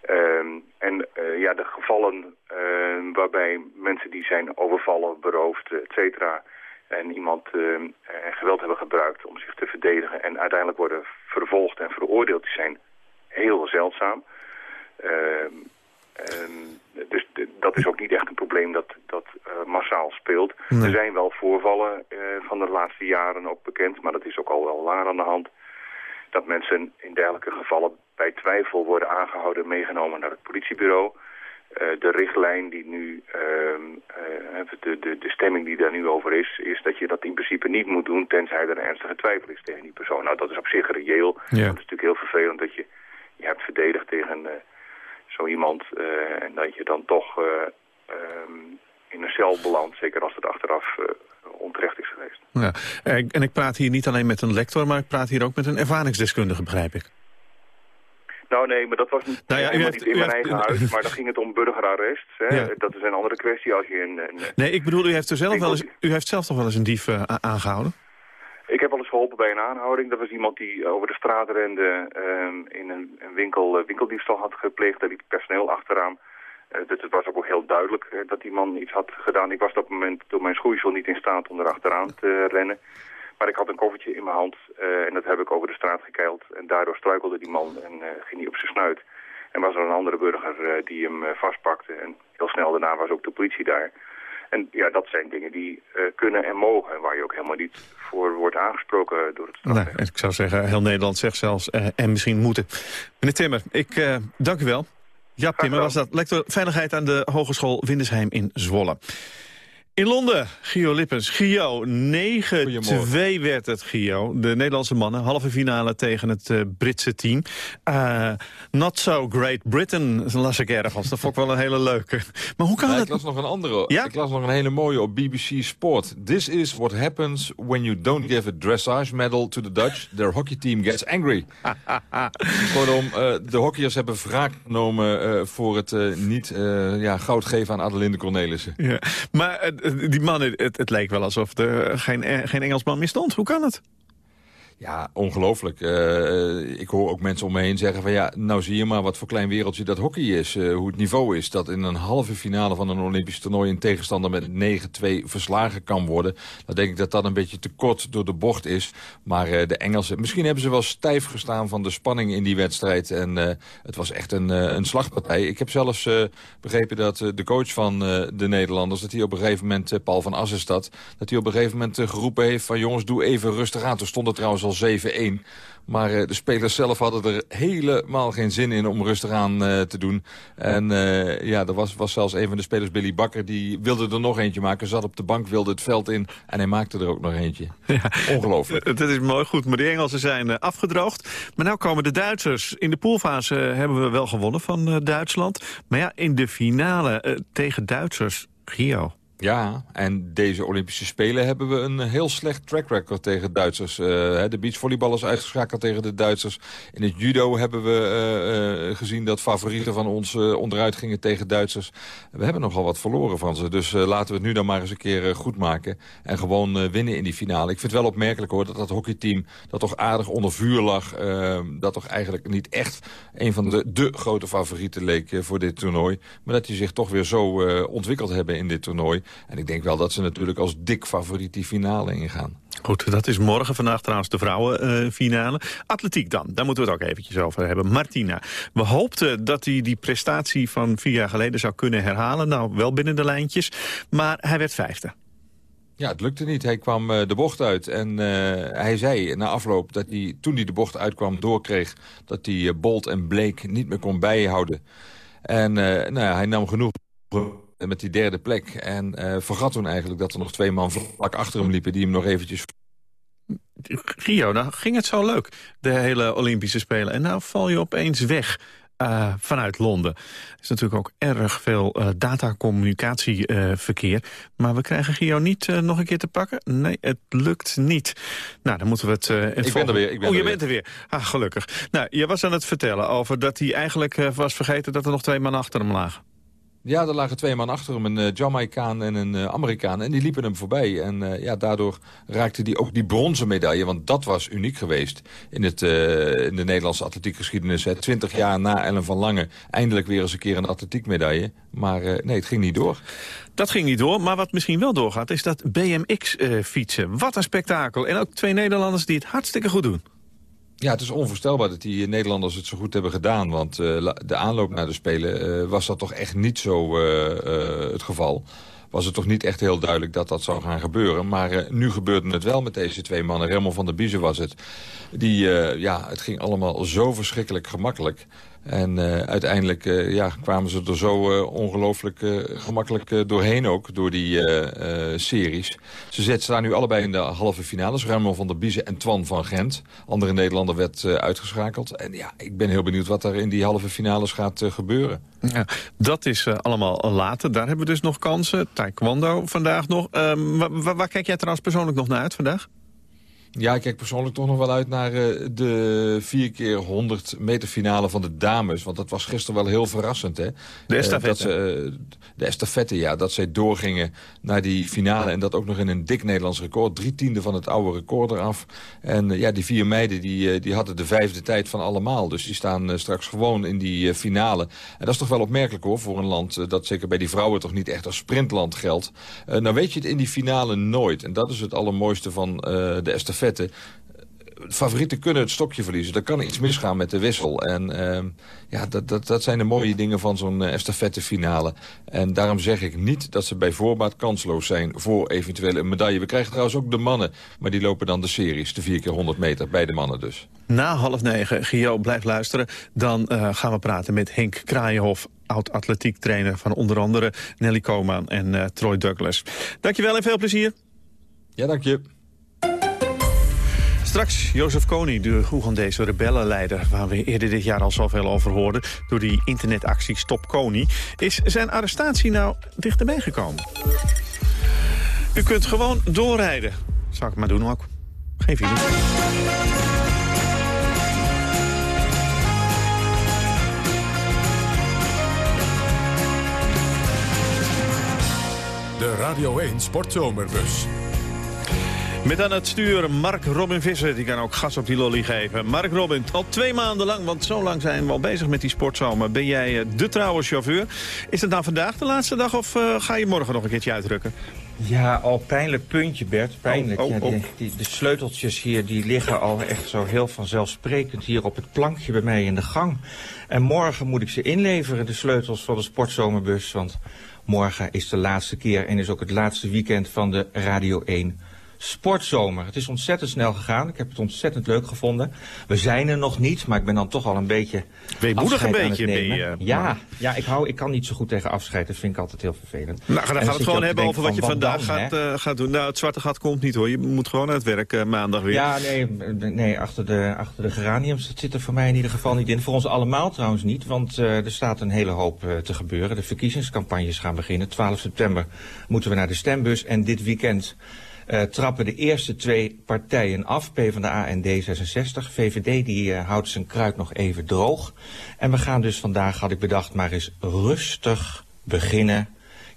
Ehm, en uh, ja, de gevallen uh, waarbij mensen die zijn overvallen, beroofd, et cetera... en iemand uh, geweld hebben gebruikt om zich te verdedigen... en uiteindelijk worden vervolgd en veroordeeld, die zijn heel zeldzaam. Ehm, dus dat is ook niet echt een probleem dat, dat massaal speelt. Er zijn wel voorvallen van de laatste jaren ook bekend, maar dat is ook al wel waar aan de hand. Dat mensen in dergelijke gevallen bij twijfel worden aangehouden en meegenomen naar het politiebureau. Uh, de richtlijn die nu, uh, de, de, de stemming die daar nu over is, is dat je dat in principe niet moet doen tenzij er een ernstige twijfel is tegen die persoon. Nou, dat is op zich reëel. Ja. het is natuurlijk heel vervelend dat je je hebt verdedigd tegen zo iemand en dat je dan toch um, in een cel belandt, zeker als het achteraf onterecht is geweest. Ja. En ik praat hier niet alleen met een lector, maar ik praat hier ook met een ervaringsdeskundige, begrijp ik. Nou nee, maar dat was niet, nou ja, heeft, niet in mijn eigen huis, maar dan ging het om burgerarrest. Hè. Ja. Dat is een andere kwestie als je een... een nee, ik bedoel, u heeft, er zelf wel eens, u heeft zelf toch wel eens een dief uh, aangehouden? Ik heb wel eens geholpen bij een aanhouding. Dat was iemand die over de straat rende, uh, in een, een winkel, uh, winkeldiefstal had gepleegd. Daar liep personeel achteraan. Uh, dus het was ook heel duidelijk dat die man iets had gedaan. Ik was op dat moment door mijn schoeisel niet in staat om erachteraan te rennen. Maar ik had een koffertje in mijn hand en dat heb ik over de straat gekeild. En daardoor struikelde die man en ging hij op zijn snuit. En was er een andere burger die hem vastpakte. En heel snel daarna was ook de politie daar. En ja, dat zijn dingen die kunnen en mogen. Waar je ook helemaal niet voor wordt aangesproken door het strafrecht. Nee, ik zou zeggen, heel Nederland zegt zelfs en misschien moeten. Meneer Timmer, ik dank u wel. Ja, Timmer was dat. Lector Veiligheid aan de Hogeschool Windesheim in Zwolle. In Londen, Gio Lippens. Gio, 9-2 werd het, Gio. De Nederlandse mannen, halve finale tegen het uh, Britse team. Uh, not so Great Britain, las ik ergens. Dat vond ik wel een hele leuke. Maar hoe kan ja, het... Ik las nog een andere. Ja? Ik las nog een hele mooie op BBC Sport. This is what happens when you don't give a dressage medal to the Dutch. Their hockey team gets angry. Kortom, uh, de hockeyers hebben wraak genomen voor het niet ja, goud geven aan Adelinde Cornelissen. Ja. Maar die man, het, het leek wel alsof er geen, geen Engelsman meer stond. Hoe kan het? Ja, ongelooflijk. Uh, ik hoor ook mensen om me heen zeggen van ja, nou zie je maar wat voor klein wereldje dat hockey is. Uh, hoe het niveau is. Dat in een halve finale van een Olympisch toernooi een tegenstander met 9-2 verslagen kan worden. Dan denk ik dat dat een beetje te kort door de bocht is. Maar de Engelsen, misschien hebben ze wel stijf gestaan van de spanning in die wedstrijd. En het was echt een, een slagpartij. Ik heb zelfs begrepen dat de coach van de Nederlanders, dat hij op een gegeven moment, Paul van Assestad, dat hij op een gegeven moment geroepen heeft van jongens, doe even rustig aan. Toen stond er trouwens al 7-1. Maar uh, de spelers zelf hadden er helemaal geen zin in om rustig aan uh, te doen. En uh, ja, er was, was zelfs een van de spelers, Billy Bakker, die wilde er nog eentje maken. Zat op de bank, wilde het veld in en hij maakte er ook nog eentje. Ja. Ongelooflijk. Dat is mooi goed, maar de Engelsen zijn afgedroogd. Maar nu komen de Duitsers. In de poolfase hebben we wel gewonnen van Duitsland. Maar ja, in de finale tegen Duitsers, Gio. Ja, en deze Olympische Spelen hebben we een heel slecht track record tegen Duitsers. Uh, de beachvolleybal is uitgeschakeld tegen de Duitsers. In het judo hebben we uh, uh, gezien dat favorieten van ons onderuit gingen tegen Duitsers. We hebben nogal wat verloren van ze. Dus laten we het nu dan maar eens een keer goed maken. En gewoon winnen in die finale. Ik vind het wel opmerkelijk hoor dat dat hockeyteam dat toch aardig onder vuur lag. dat toch eigenlijk niet echt een van de, de grote favorieten leek voor dit toernooi. Maar dat die zich toch weer zo ontwikkeld hebben in dit toernooi. En ik denk wel dat ze natuurlijk als dik favoriet die finale ingaan. Goed, dat is morgen. Vandaag trouwens de vrouwenfinale. Atletiek dan, daar moeten we het ook eventjes over hebben. Martina, we hoopten dat hij die prestatie van vier jaar geleden zou kunnen herhalen. Nou, wel binnen de lijntjes, maar hij werd vijfde. Ja, het lukte niet. Hij kwam de bocht uit en hij zei na afloop dat hij, toen hij de bocht uitkwam, doorkreeg dat hij Bolt en Blake niet meer kon bijhouden. En nou ja, hij nam genoeg met die derde plek. En vergat toen eigenlijk dat er nog twee man vlak achter hem liepen... die hem nog eventjes Gio, nou ging het zo leuk, de hele Olympische Spelen. En nou val je opeens weg. Uh, vanuit Londen. Er is natuurlijk ook erg veel uh, datacommunicatieverkeer. Uh, maar we krijgen Gio niet nog een keer te pakken. Nee, het lukt niet. Nou, dan moeten we het... het ik ben er weer. Ik ben oh, je bent er weer. Ah, gelukkig. Nou, je was aan het vertellen over dat hij eigenlijk was vergeten... dat er nog twee man achter hem lagen. Ja, er lagen twee man achter hem, een uh, Jamaicaan en een uh, Amerikaan. En die liepen hem voorbij. En uh, ja, daardoor raakte hij ook die bronzen medaille. Want dat was uniek geweest in, het, in de Nederlandse atletiekgeschiedenis. Twintig jaar na Ellen van Lange eindelijk weer eens een keer een atletiekmedaille. Maar nee, het ging niet door. Dat ging niet door, maar wat misschien wel doorgaat... is dat BMX-fietsen. wat een spektakel. En ook twee Nederlanders die het hartstikke goed doen. Ja, het is onvoorstelbaar dat die Nederlanders het zo goed hebben gedaan. Want uh, de aanloop naar de Spelen uh, was dat toch echt niet zo uh, het geval. Was het toch niet echt heel duidelijk dat dat zou gaan gebeuren. Maar nu gebeurde het wel met deze twee mannen. Raymond van der Biezen was het. Die, ja, het ging allemaal zo verschrikkelijk gemakkelijk. En uh, uiteindelijk uh, ja, kwamen ze er zo uh, ongelooflijk gemakkelijk doorheen ook, door die series. Ze zet, staan nu allebei in de halve finales. Raymond van der Biezen en Twan van Gent. Andere Nederlander werd uitgeschakeld. En ja, ik ben heel benieuwd wat er in die halve finales gaat gebeuren. Ja, dat is allemaal later. Daar hebben we dus nog kansen. Taekwondo vandaag nog. Ehm, waar, waar kijk jij trouwens persoonlijk nog naar uit vandaag? Ja, ik kijk persoonlijk toch nog wel uit naar uh, de 4 keer 100 meter finale van de dames. Want dat was gisteren wel heel verrassend. Hè? De estafette. Uh, dat ze, uh, de estafette, ja. Dat zij doorgingen naar die finale. En dat ook nog in een dik Nederlands record. Drie tiende van het oude record eraf. En ja, die vier meiden die, die hadden de vijfde tijd van allemaal. Dus die staan straks gewoon in die finale. En dat is toch wel opmerkelijk hoor. Voor een land dat zeker bij die vrouwen toch niet echt als sprintland geldt. nou weet je het in die finale nooit. En dat is het allermooiste van de estafette favorieten kunnen het stokje verliezen. Er kan iets misgaan met de wissel. En uh, ja, dat, dat, dat zijn de mooie dingen van zo'n uh, estafettefinale. En daarom zeg ik niet dat ze bij voorbaat kansloos zijn voor eventueel een medaille. We krijgen trouwens ook de mannen, maar die lopen dan de series. De 4 keer 100 meter, bij de mannen dus. Na half negen, Gio, blijf luisteren. Dan uh, gaan we praten met Henk Kraaienhof oud-atletiek trainer van onder andere Nelly Koman en uh, Troy Douglas. Dankjewel en veel plezier. Ja, dank je. Straks Jozef Kony, de Oegandese rebellenleider... waar we eerder dit jaar al zoveel over hoorden... door die internetactie Stop Kony... is zijn arrestatie nou dichterbij gekomen. U kunt gewoon doorrijden. Zou ik maar doen ook. Geen file. De Radio 1 Sportzomerbus. Met aan het stuur Mark Robin Visser, die kan ook gas op die lolly geven. Mark Robin, al twee maanden lang, want zo lang zijn we al bezig met die sportzomer... ben jij eh, de trouwe chauffeur. Is het nou vandaag de laatste dag of uh, ga je morgen nog een keertje uitdrukken? Ja, al pijnlijk puntje, Bert. Pijnlijk. Oh, oh, oh. Ja, die, de sleuteltjes hier die liggen al echt zo heel vanzelfsprekend hier op het plankje bij mij in de gang. En morgen moet ik ze inleveren, de sleutels van de sportzomerbus. Want morgen is de laatste keer en is ook het laatste weekend van de Radio 1 sportzomer. Het is ontzettend snel gegaan. Ik heb het ontzettend leuk gevonden. We zijn er nog niet, maar ik ben dan toch al een beetje Weemoedig een beetje. Mee, uh, ja, ja ik, hou, ik kan niet zo goed tegen afscheid. Dat vind ik altijd heel vervelend. Nou, dan gaan we het gewoon hebben over wat je vandaag gaat, uh, gaat doen. Nou, het zwarte gat komt niet hoor. Je moet gewoon uit werk uh, maandag weer. Ja, nee, nee achter, de, achter de geraniums. Dat zit er voor mij in ieder geval niet in. Voor ons allemaal trouwens niet, want er staat een hele hoop te gebeuren. De verkiezingscampagnes gaan beginnen. 12 september moeten we naar de stembus en dit weekend uh, trappen de eerste twee partijen af, PvdA en D66. VVD die uh, houdt zijn kruid nog even droog. En we gaan dus vandaag, had ik bedacht, maar eens rustig beginnen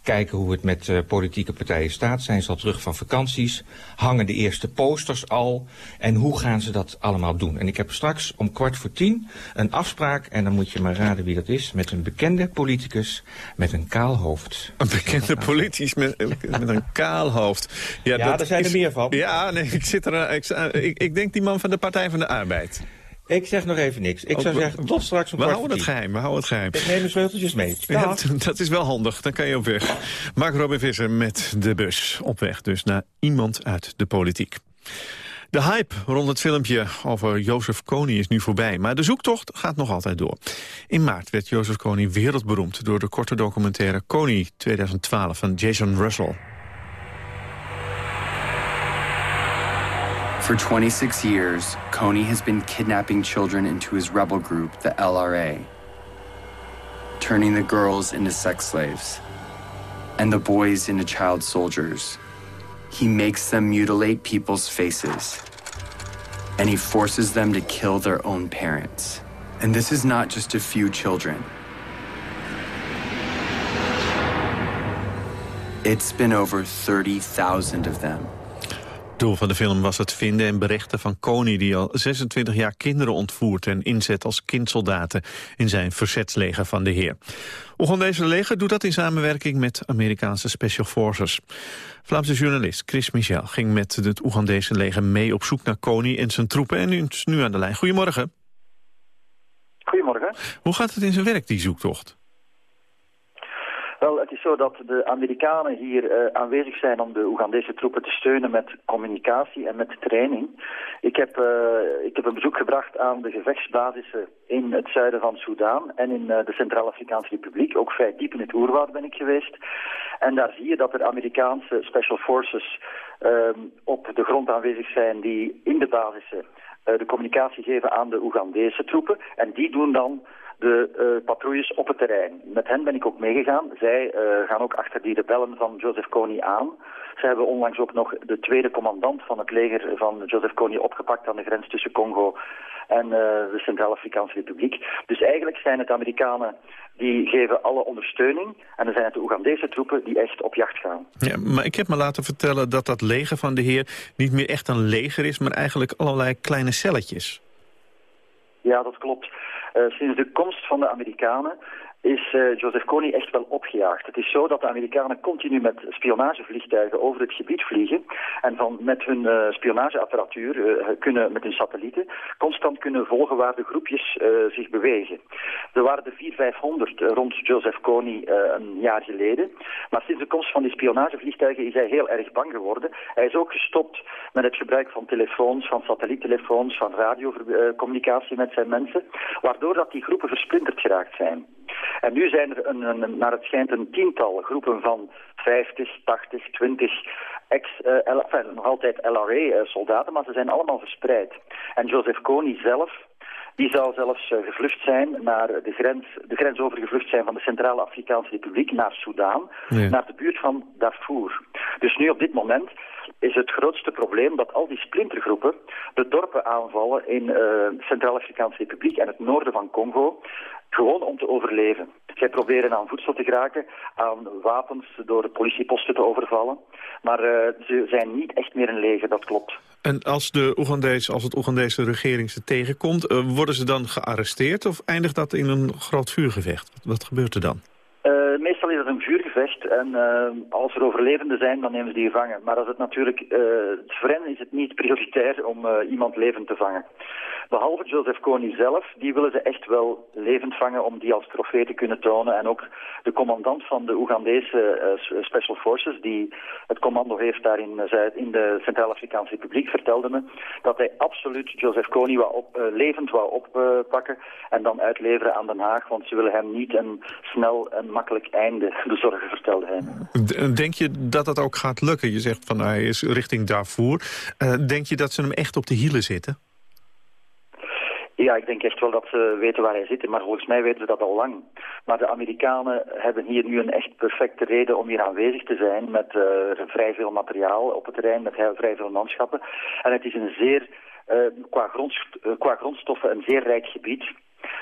kijken hoe het met uh, politieke partijen staat. Zijn ze al terug van vakanties? Hangen de eerste posters al? En hoe gaan ze dat allemaal doen? En ik heb straks om kwart voor tien een afspraak... en dan moet je maar raden wie dat is... met een bekende politicus met een kaal hoofd. Een bekende politicus met, met een kaal hoofd. Ja, ja daar zijn er meer van. Ja, nee, ik, zit er, ik, ik, ik denk die man van de Partij van de Arbeid. Ik zeg nog even niks. Ik zou zeggen, tot straks een We houden het geheim, we houden het geheim. Ik neem de sleuteltjes mee. Ja, dat is wel handig, dan kan je op weg. Mark Robin Visser met de bus. Op weg dus naar iemand uit de politiek. De hype rond het filmpje over Jozef Kony is nu voorbij. Maar de zoektocht gaat nog altijd door. In maart werd Jozef Kony wereldberoemd... door de korte documentaire Kony 2012 van Jason Russell. For 26 years, Coney has been kidnapping children into his rebel group, the LRA, turning the girls into sex slaves and the boys into child soldiers. He makes them mutilate people's faces and he forces them to kill their own parents. And this is not just a few children. It's been over 30,000 of them. Doel van de film was het vinden en berechten van Kony... die al 26 jaar kinderen ontvoert en inzet als kindsoldaten... in zijn verzetsleger van de Heer. Oegandese leger doet dat in samenwerking met Amerikaanse Special Forces. Vlaamse journalist Chris Michel ging met het Oegandese leger mee... op zoek naar Kony en zijn troepen en is nu aan de lijn. Goedemorgen. Goedemorgen. Hoe gaat het in zijn werk, die zoektocht? Wel, het is zo dat de Amerikanen hier uh, aanwezig zijn om de Oegandese troepen te steunen met communicatie en met training. Ik heb, uh, ik heb een bezoek gebracht aan de gevechtsbasissen in het zuiden van Soudaan en in uh, de Centraal-Afrikaanse Republiek. Ook vrij diep in het oerwoud ben ik geweest. En daar zie je dat er Amerikaanse special forces op de grond aanwezig zijn die in de basissen de communicatie geven aan de Oegandese troepen. En die doen dan de uh, patrouilles op het terrein. Met hen ben ik ook meegegaan. Zij uh, gaan ook achter die rebellen van Joseph Kony aan. Zij hebben onlangs ook nog de tweede commandant van het leger van Joseph Kony opgepakt aan de grens tussen Congo en uh, de Centraal-Afrikaanse Republiek. Dus eigenlijk zijn het Amerikanen die geven alle ondersteuning en dan zijn het de Oegandese troepen die echt op jacht gaan. Ja, maar ik heb me laten vertellen dat dat leger van de heer niet meer echt een leger is, maar eigenlijk allerlei kleine celletjes. Ja, dat klopt. Uh, sinds de komst van de Amerikanen is uh, Joseph Kony echt wel opgejaagd. Het is zo dat de Amerikanen continu met spionagevliegtuigen over het gebied vliegen en van met hun uh, spionageapparatuur uh, kunnen met hun satellieten constant kunnen volgen waar de groepjes zich bewegen. Er waren er 400, 500 rond Joseph Kony een jaar geleden, maar sinds de komst van die spionagevliegtuigen is hij heel erg bang geworden. Hij is ook gestopt met het gebruik van telefoons, van satelliettelefoons, van radiocommunicatie met zijn mensen, waardoor dat die groepen versplinterd geraakt zijn. En nu zijn er, een, een, naar het schijnt, een tiental groepen van 50, 80, 20 ex, uh, enfin, nog altijd LRA-soldaten, maar ze zijn allemaal verspreid. En Joseph Kony zelf, die zou zelfs uh, gevlucht zijn naar de grens, de grens overgevlucht zijn van de Centrale Afrikaanse Republiek naar Soudaan, Ja. naar de buurt van Darfur. Dus nu op dit moment is het grootste probleem dat al die splintergroepen de dorpen aanvallen in uh, Centraal-Afrikaanse Republiek en het noorden van Congo, gewoon om te overleven. Zij proberen aan voedsel te geraken, aan wapens door de politieposten te overvallen, maar uh, ze zijn niet echt meer een leger, dat klopt. En als, de Oegandese, als het Oegandese regering ze tegenkomt, uh, worden ze dan gearresteerd of eindigt dat in een groot vuurgevecht? Wat gebeurt er dan? Uh, meestal is het een vuurgevecht en uh, als er overlevenden zijn, dan nemen ze die gevangen. Maar als het natuurlijk, uh, voor hen is het niet prioritair om iemand levend te vangen. Behalve Joseph Kony zelf, die willen ze echt wel levend vangen om die als trofee te kunnen tonen. En ook de commandant van de Oegandese Special Forces, die het commando heeft daar in, in de Centraal-Afrikaanse Republiek, vertelde me dat hij absoluut Joseph Kony wou op, levend wou oppakken en dan uitleveren aan Den Haag. Want ze willen hem niet een snel en makkelijk einde bezorgen, vertelde hij. Denk je dat dat ook gaat lukken? Je zegt van hij is richting Darfur. Uh, denk je dat ze hem echt op de hielen zitten? Ja, ik denk echt wel dat ze weten waar hij zit, maar volgens mij weten ze dat al lang. Maar de Amerikanen hebben hier nu een echt perfecte reden om hier aanwezig te zijn met uh, vrij veel materiaal op het terrein, met heel, vrij veel manschappen. En het is een zeer, uh, qua, uh, qua grondstoffen, een zeer rijk gebied.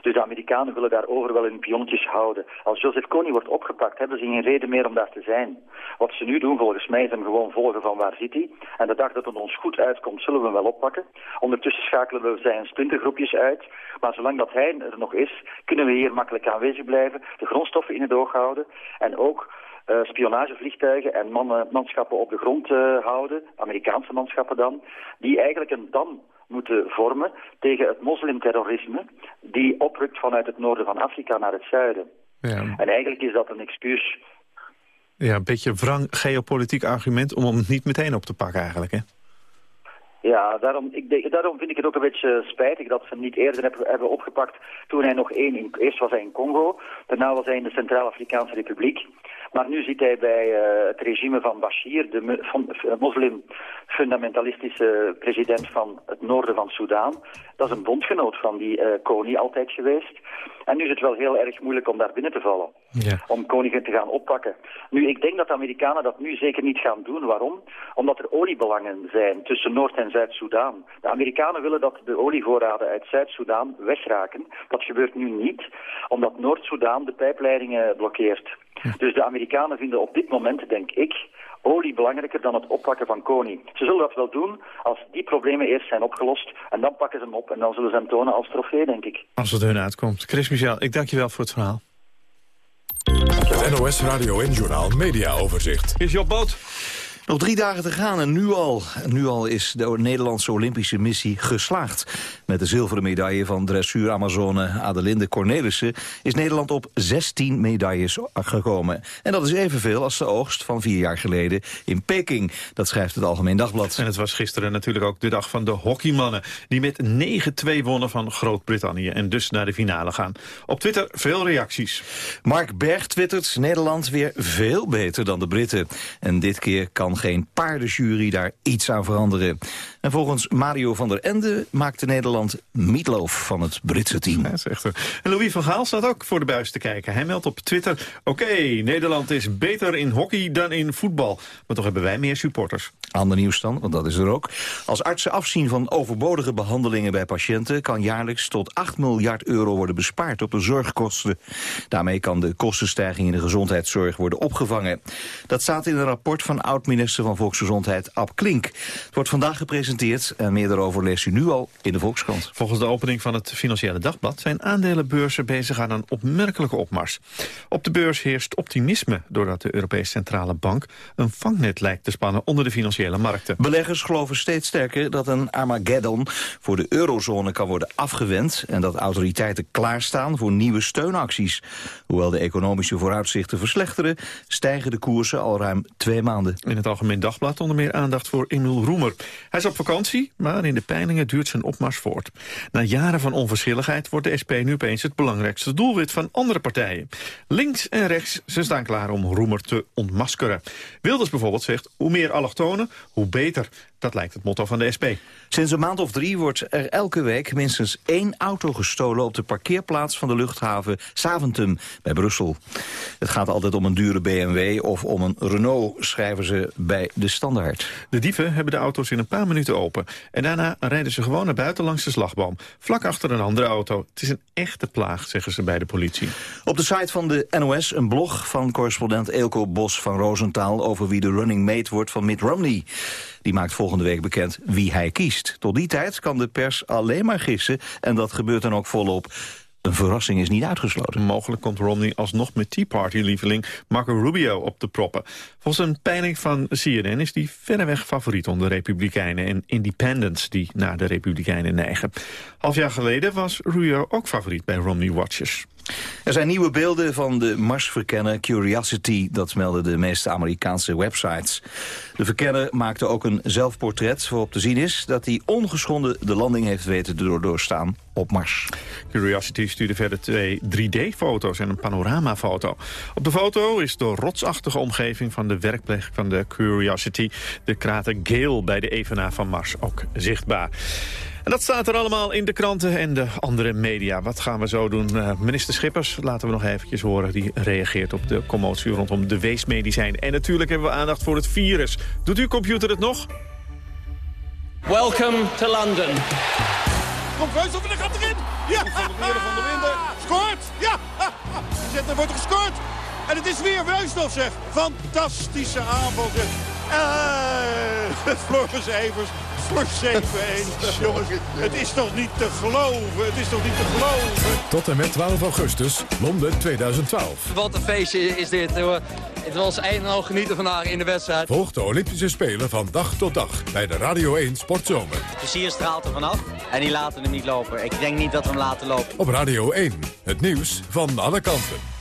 Dus de Amerikanen willen daarover wel hun pionnetjes houden. Als Joseph Kony wordt opgepakt, hebben ze geen reden meer om daar te zijn. Wat ze nu doen, volgens mij, is hem gewoon volgen van waar zit hij. En de dag dat het ons goed uitkomt, zullen we hem wel oppakken. Ondertussen schakelen we zijn splintergroepjes uit. Maar zolang dat hij er nog is, kunnen we hier makkelijk aanwezig blijven. De grondstoffen in het oog houden. En ook uh, spionagevliegtuigen en mannen, manschappen op de grond uh, houden. Amerikaanse manschappen dan. Die eigenlijk een dam moeten vormen tegen het moslimterrorisme die oprukt vanuit het noorden van Afrika naar het zuiden. Ja. En eigenlijk is dat een excuus. Ja, een beetje wrang geopolitiek argument om hem niet meteen op te pakken eigenlijk, hè? Ja, daarom, ik denk, daarom vind ik het ook een beetje spijtig dat ze hem niet eerder hebben, opgepakt toen hij nog één... In, eerst was hij in Congo, daarna was hij in de Centraal-Afrikaanse Republiek. Maar nu zit hij bij uh, het regime van Bashir, de van, uh, moslim-fundamentalistische president van het noorden van Soudaan. Dat is een bondgenoot van die uh, Kony altijd geweest. En nu is het wel heel erg moeilijk om daar binnen te vallen. Ja. Om Koningen te gaan oppakken. Nu, ik denk dat de Amerikanen dat nu zeker niet gaan doen. Waarom? Omdat er oliebelangen zijn tussen Noord- en Zuid-Soedan. De Amerikanen willen dat de olievoorraden uit Zuid-Soedan wegraken. Dat gebeurt nu niet, omdat Noord-Soedan de pijpleidingen blokkeert. Dus de Amerikanen vinden op dit moment, denk ik, olie belangrijker dan het oppakken van koning. Ze zullen dat wel doen als die problemen eerst zijn opgelost. En dan pakken ze hem op en dan zullen ze hem tonen als trofee, denk ik. Als het hun uitkomt. Chris Michel, ik dank je wel voor het verhaal. Het NOS Radio en Journaal Media Overzicht. Is Job Boot? Nog drie dagen te gaan en nu al, nu al is de Nederlandse Olympische missie geslaagd. Met de zilveren medaille van dressuur-Amazone Adelinde Cornelissen... is Nederland op 16 medailles gekomen. En dat is evenveel als de oogst van vier jaar geleden in Peking. Dat schrijft het Algemeen Dagblad. En het was gisteren natuurlijk ook de dag van de hockeymannen... die met 9-2 wonnen van Groot-Brittannië en dus naar de finale gaan. Op Twitter veel reacties. Mark Berg twittert Nederland weer veel beter dan de Britten. En dit keer kan geen paardenjury daar iets aan veranderen. En volgens Mario van der Ende maakte Nederland meatloaf van het Britse team. Ja, en Louis van Gaal staat ook voor de buis te kijken. Hij meldt op Twitter, oké, Nederland is beter in hockey dan in voetbal. Maar toch hebben wij meer supporters. Ander nieuws dan, want dat is er ook. Als artsen afzien van overbodige behandelingen bij patiënten... kan jaarlijks tot 8 miljard euro worden bespaard op de zorgkosten. Daarmee kan de kostenstijging in de gezondheidszorg worden opgevangen. Dat staat in een rapport van oud-minister van Volksgezondheid Ab Klink. Het wordt vandaag gepresenteerd en meer daarover leest u nu al in de Volkskrant. Volgens de opening van het Financiële Dagblad... zijn aandelenbeurzen bezig aan een opmerkelijke opmars. Op de beurs heerst optimisme... doordat de Europese Centrale Bank een vangnet lijkt te spannen... onder de financiële markten. Beleggers geloven steeds sterker dat een Armageddon voor de eurozone kan worden afgewend... en dat autoriteiten klaarstaan voor nieuwe steunacties. Hoewel de economische vooruitzichten verslechteren... stijgen de koersen al ruim twee maanden. In het Algemeen Dagblad onder meer aandacht voor Emil Roemer. Hij is op vakantie, maar in de peilingen duurt zijn opmars voort. Na jaren van onverschilligheid wordt de SP nu opeens het belangrijkste doelwit van andere partijen. Links en rechts, ze staan klaar om Roemer te ontmaskeren. Wilders bijvoorbeeld zegt, hoe meer allochtonen, hoe beter. Dat lijkt het motto van de SP. Sinds een maand of drie wordt er elke week minstens één auto gestolen... op de parkeerplaats van de luchthaven Saventum bij Brussel. Het gaat altijd om een dure BMW of om een Renault, schrijven ze bij De Standaard. De dieven hebben de auto's in een paar minuten open. En daarna rijden ze gewoon naar buiten langs de slagboom. Vlak achter een andere auto. Het is een echte plaag, zeggen ze bij de politie. Op de site van de NOS een blog van correspondent Eelco Bos van Roosentaal... over wie de running mate wordt van Mitt Romney. Die maakt volgende week bekend wie hij kiest. Tot die tijd kan de pers alleen maar gissen en dat gebeurt dan ook volop. Een verrassing is niet uitgesloten. Mogelijk komt Romney alsnog met Tea Party-lieveling Marco Rubio op de proppen. Volgens een peiling van CNN is die verreweg favoriet onder Republikeinen en Independents die naar de Republikeinen neigen. Half jaar geleden was Rubio ook favoriet bij Romney Watchers. Er zijn nieuwe beelden van de Marsverkenner Curiosity. Dat melden de meeste Amerikaanse websites. De verkenner maakte ook een zelfportret waarop te zien is... dat hij ongeschonden de landing heeft weten te doorstaan op Mars. Curiosity stuurde verder twee 3D-foto's en een panoramafoto. Op de foto is de rotsachtige omgeving van de werkplek van de Curiosity... de krater Gale bij de Evenaar van Mars ook zichtbaar. En dat staat er allemaal in de kranten en de andere media. Wat gaan we zo doen? Uh, minister Schippers, laten we nog eventjes horen... die reageert op de commotie rondom de weesmedicijn. En natuurlijk hebben we aandacht voor het virus. Doet uw computer het nog? Welcome to London. Kom Veusel, en gaat erin! Ja! Van de van de Winden. Scoort! Ja! Zet, er wordt gescoord! En het is weer Weusdorf, zeg. Fantastische aanval, zeg. Uh, Floris Evers voor 7-1. Jongens, het is toch niet te geloven. Het is toch niet te geloven. Tot en met 12 augustus, Londen 2012. Wat een feestje is dit. Hoor. Het was een en al genieten vandaag in de wedstrijd. Volg de Olympische Spelen van dag tot dag bij de Radio 1 Sportzomer. De plezier straalt er vanaf en die laten hem niet lopen. Ik denk niet dat we hem laten lopen. Op Radio 1, het nieuws van alle kanten.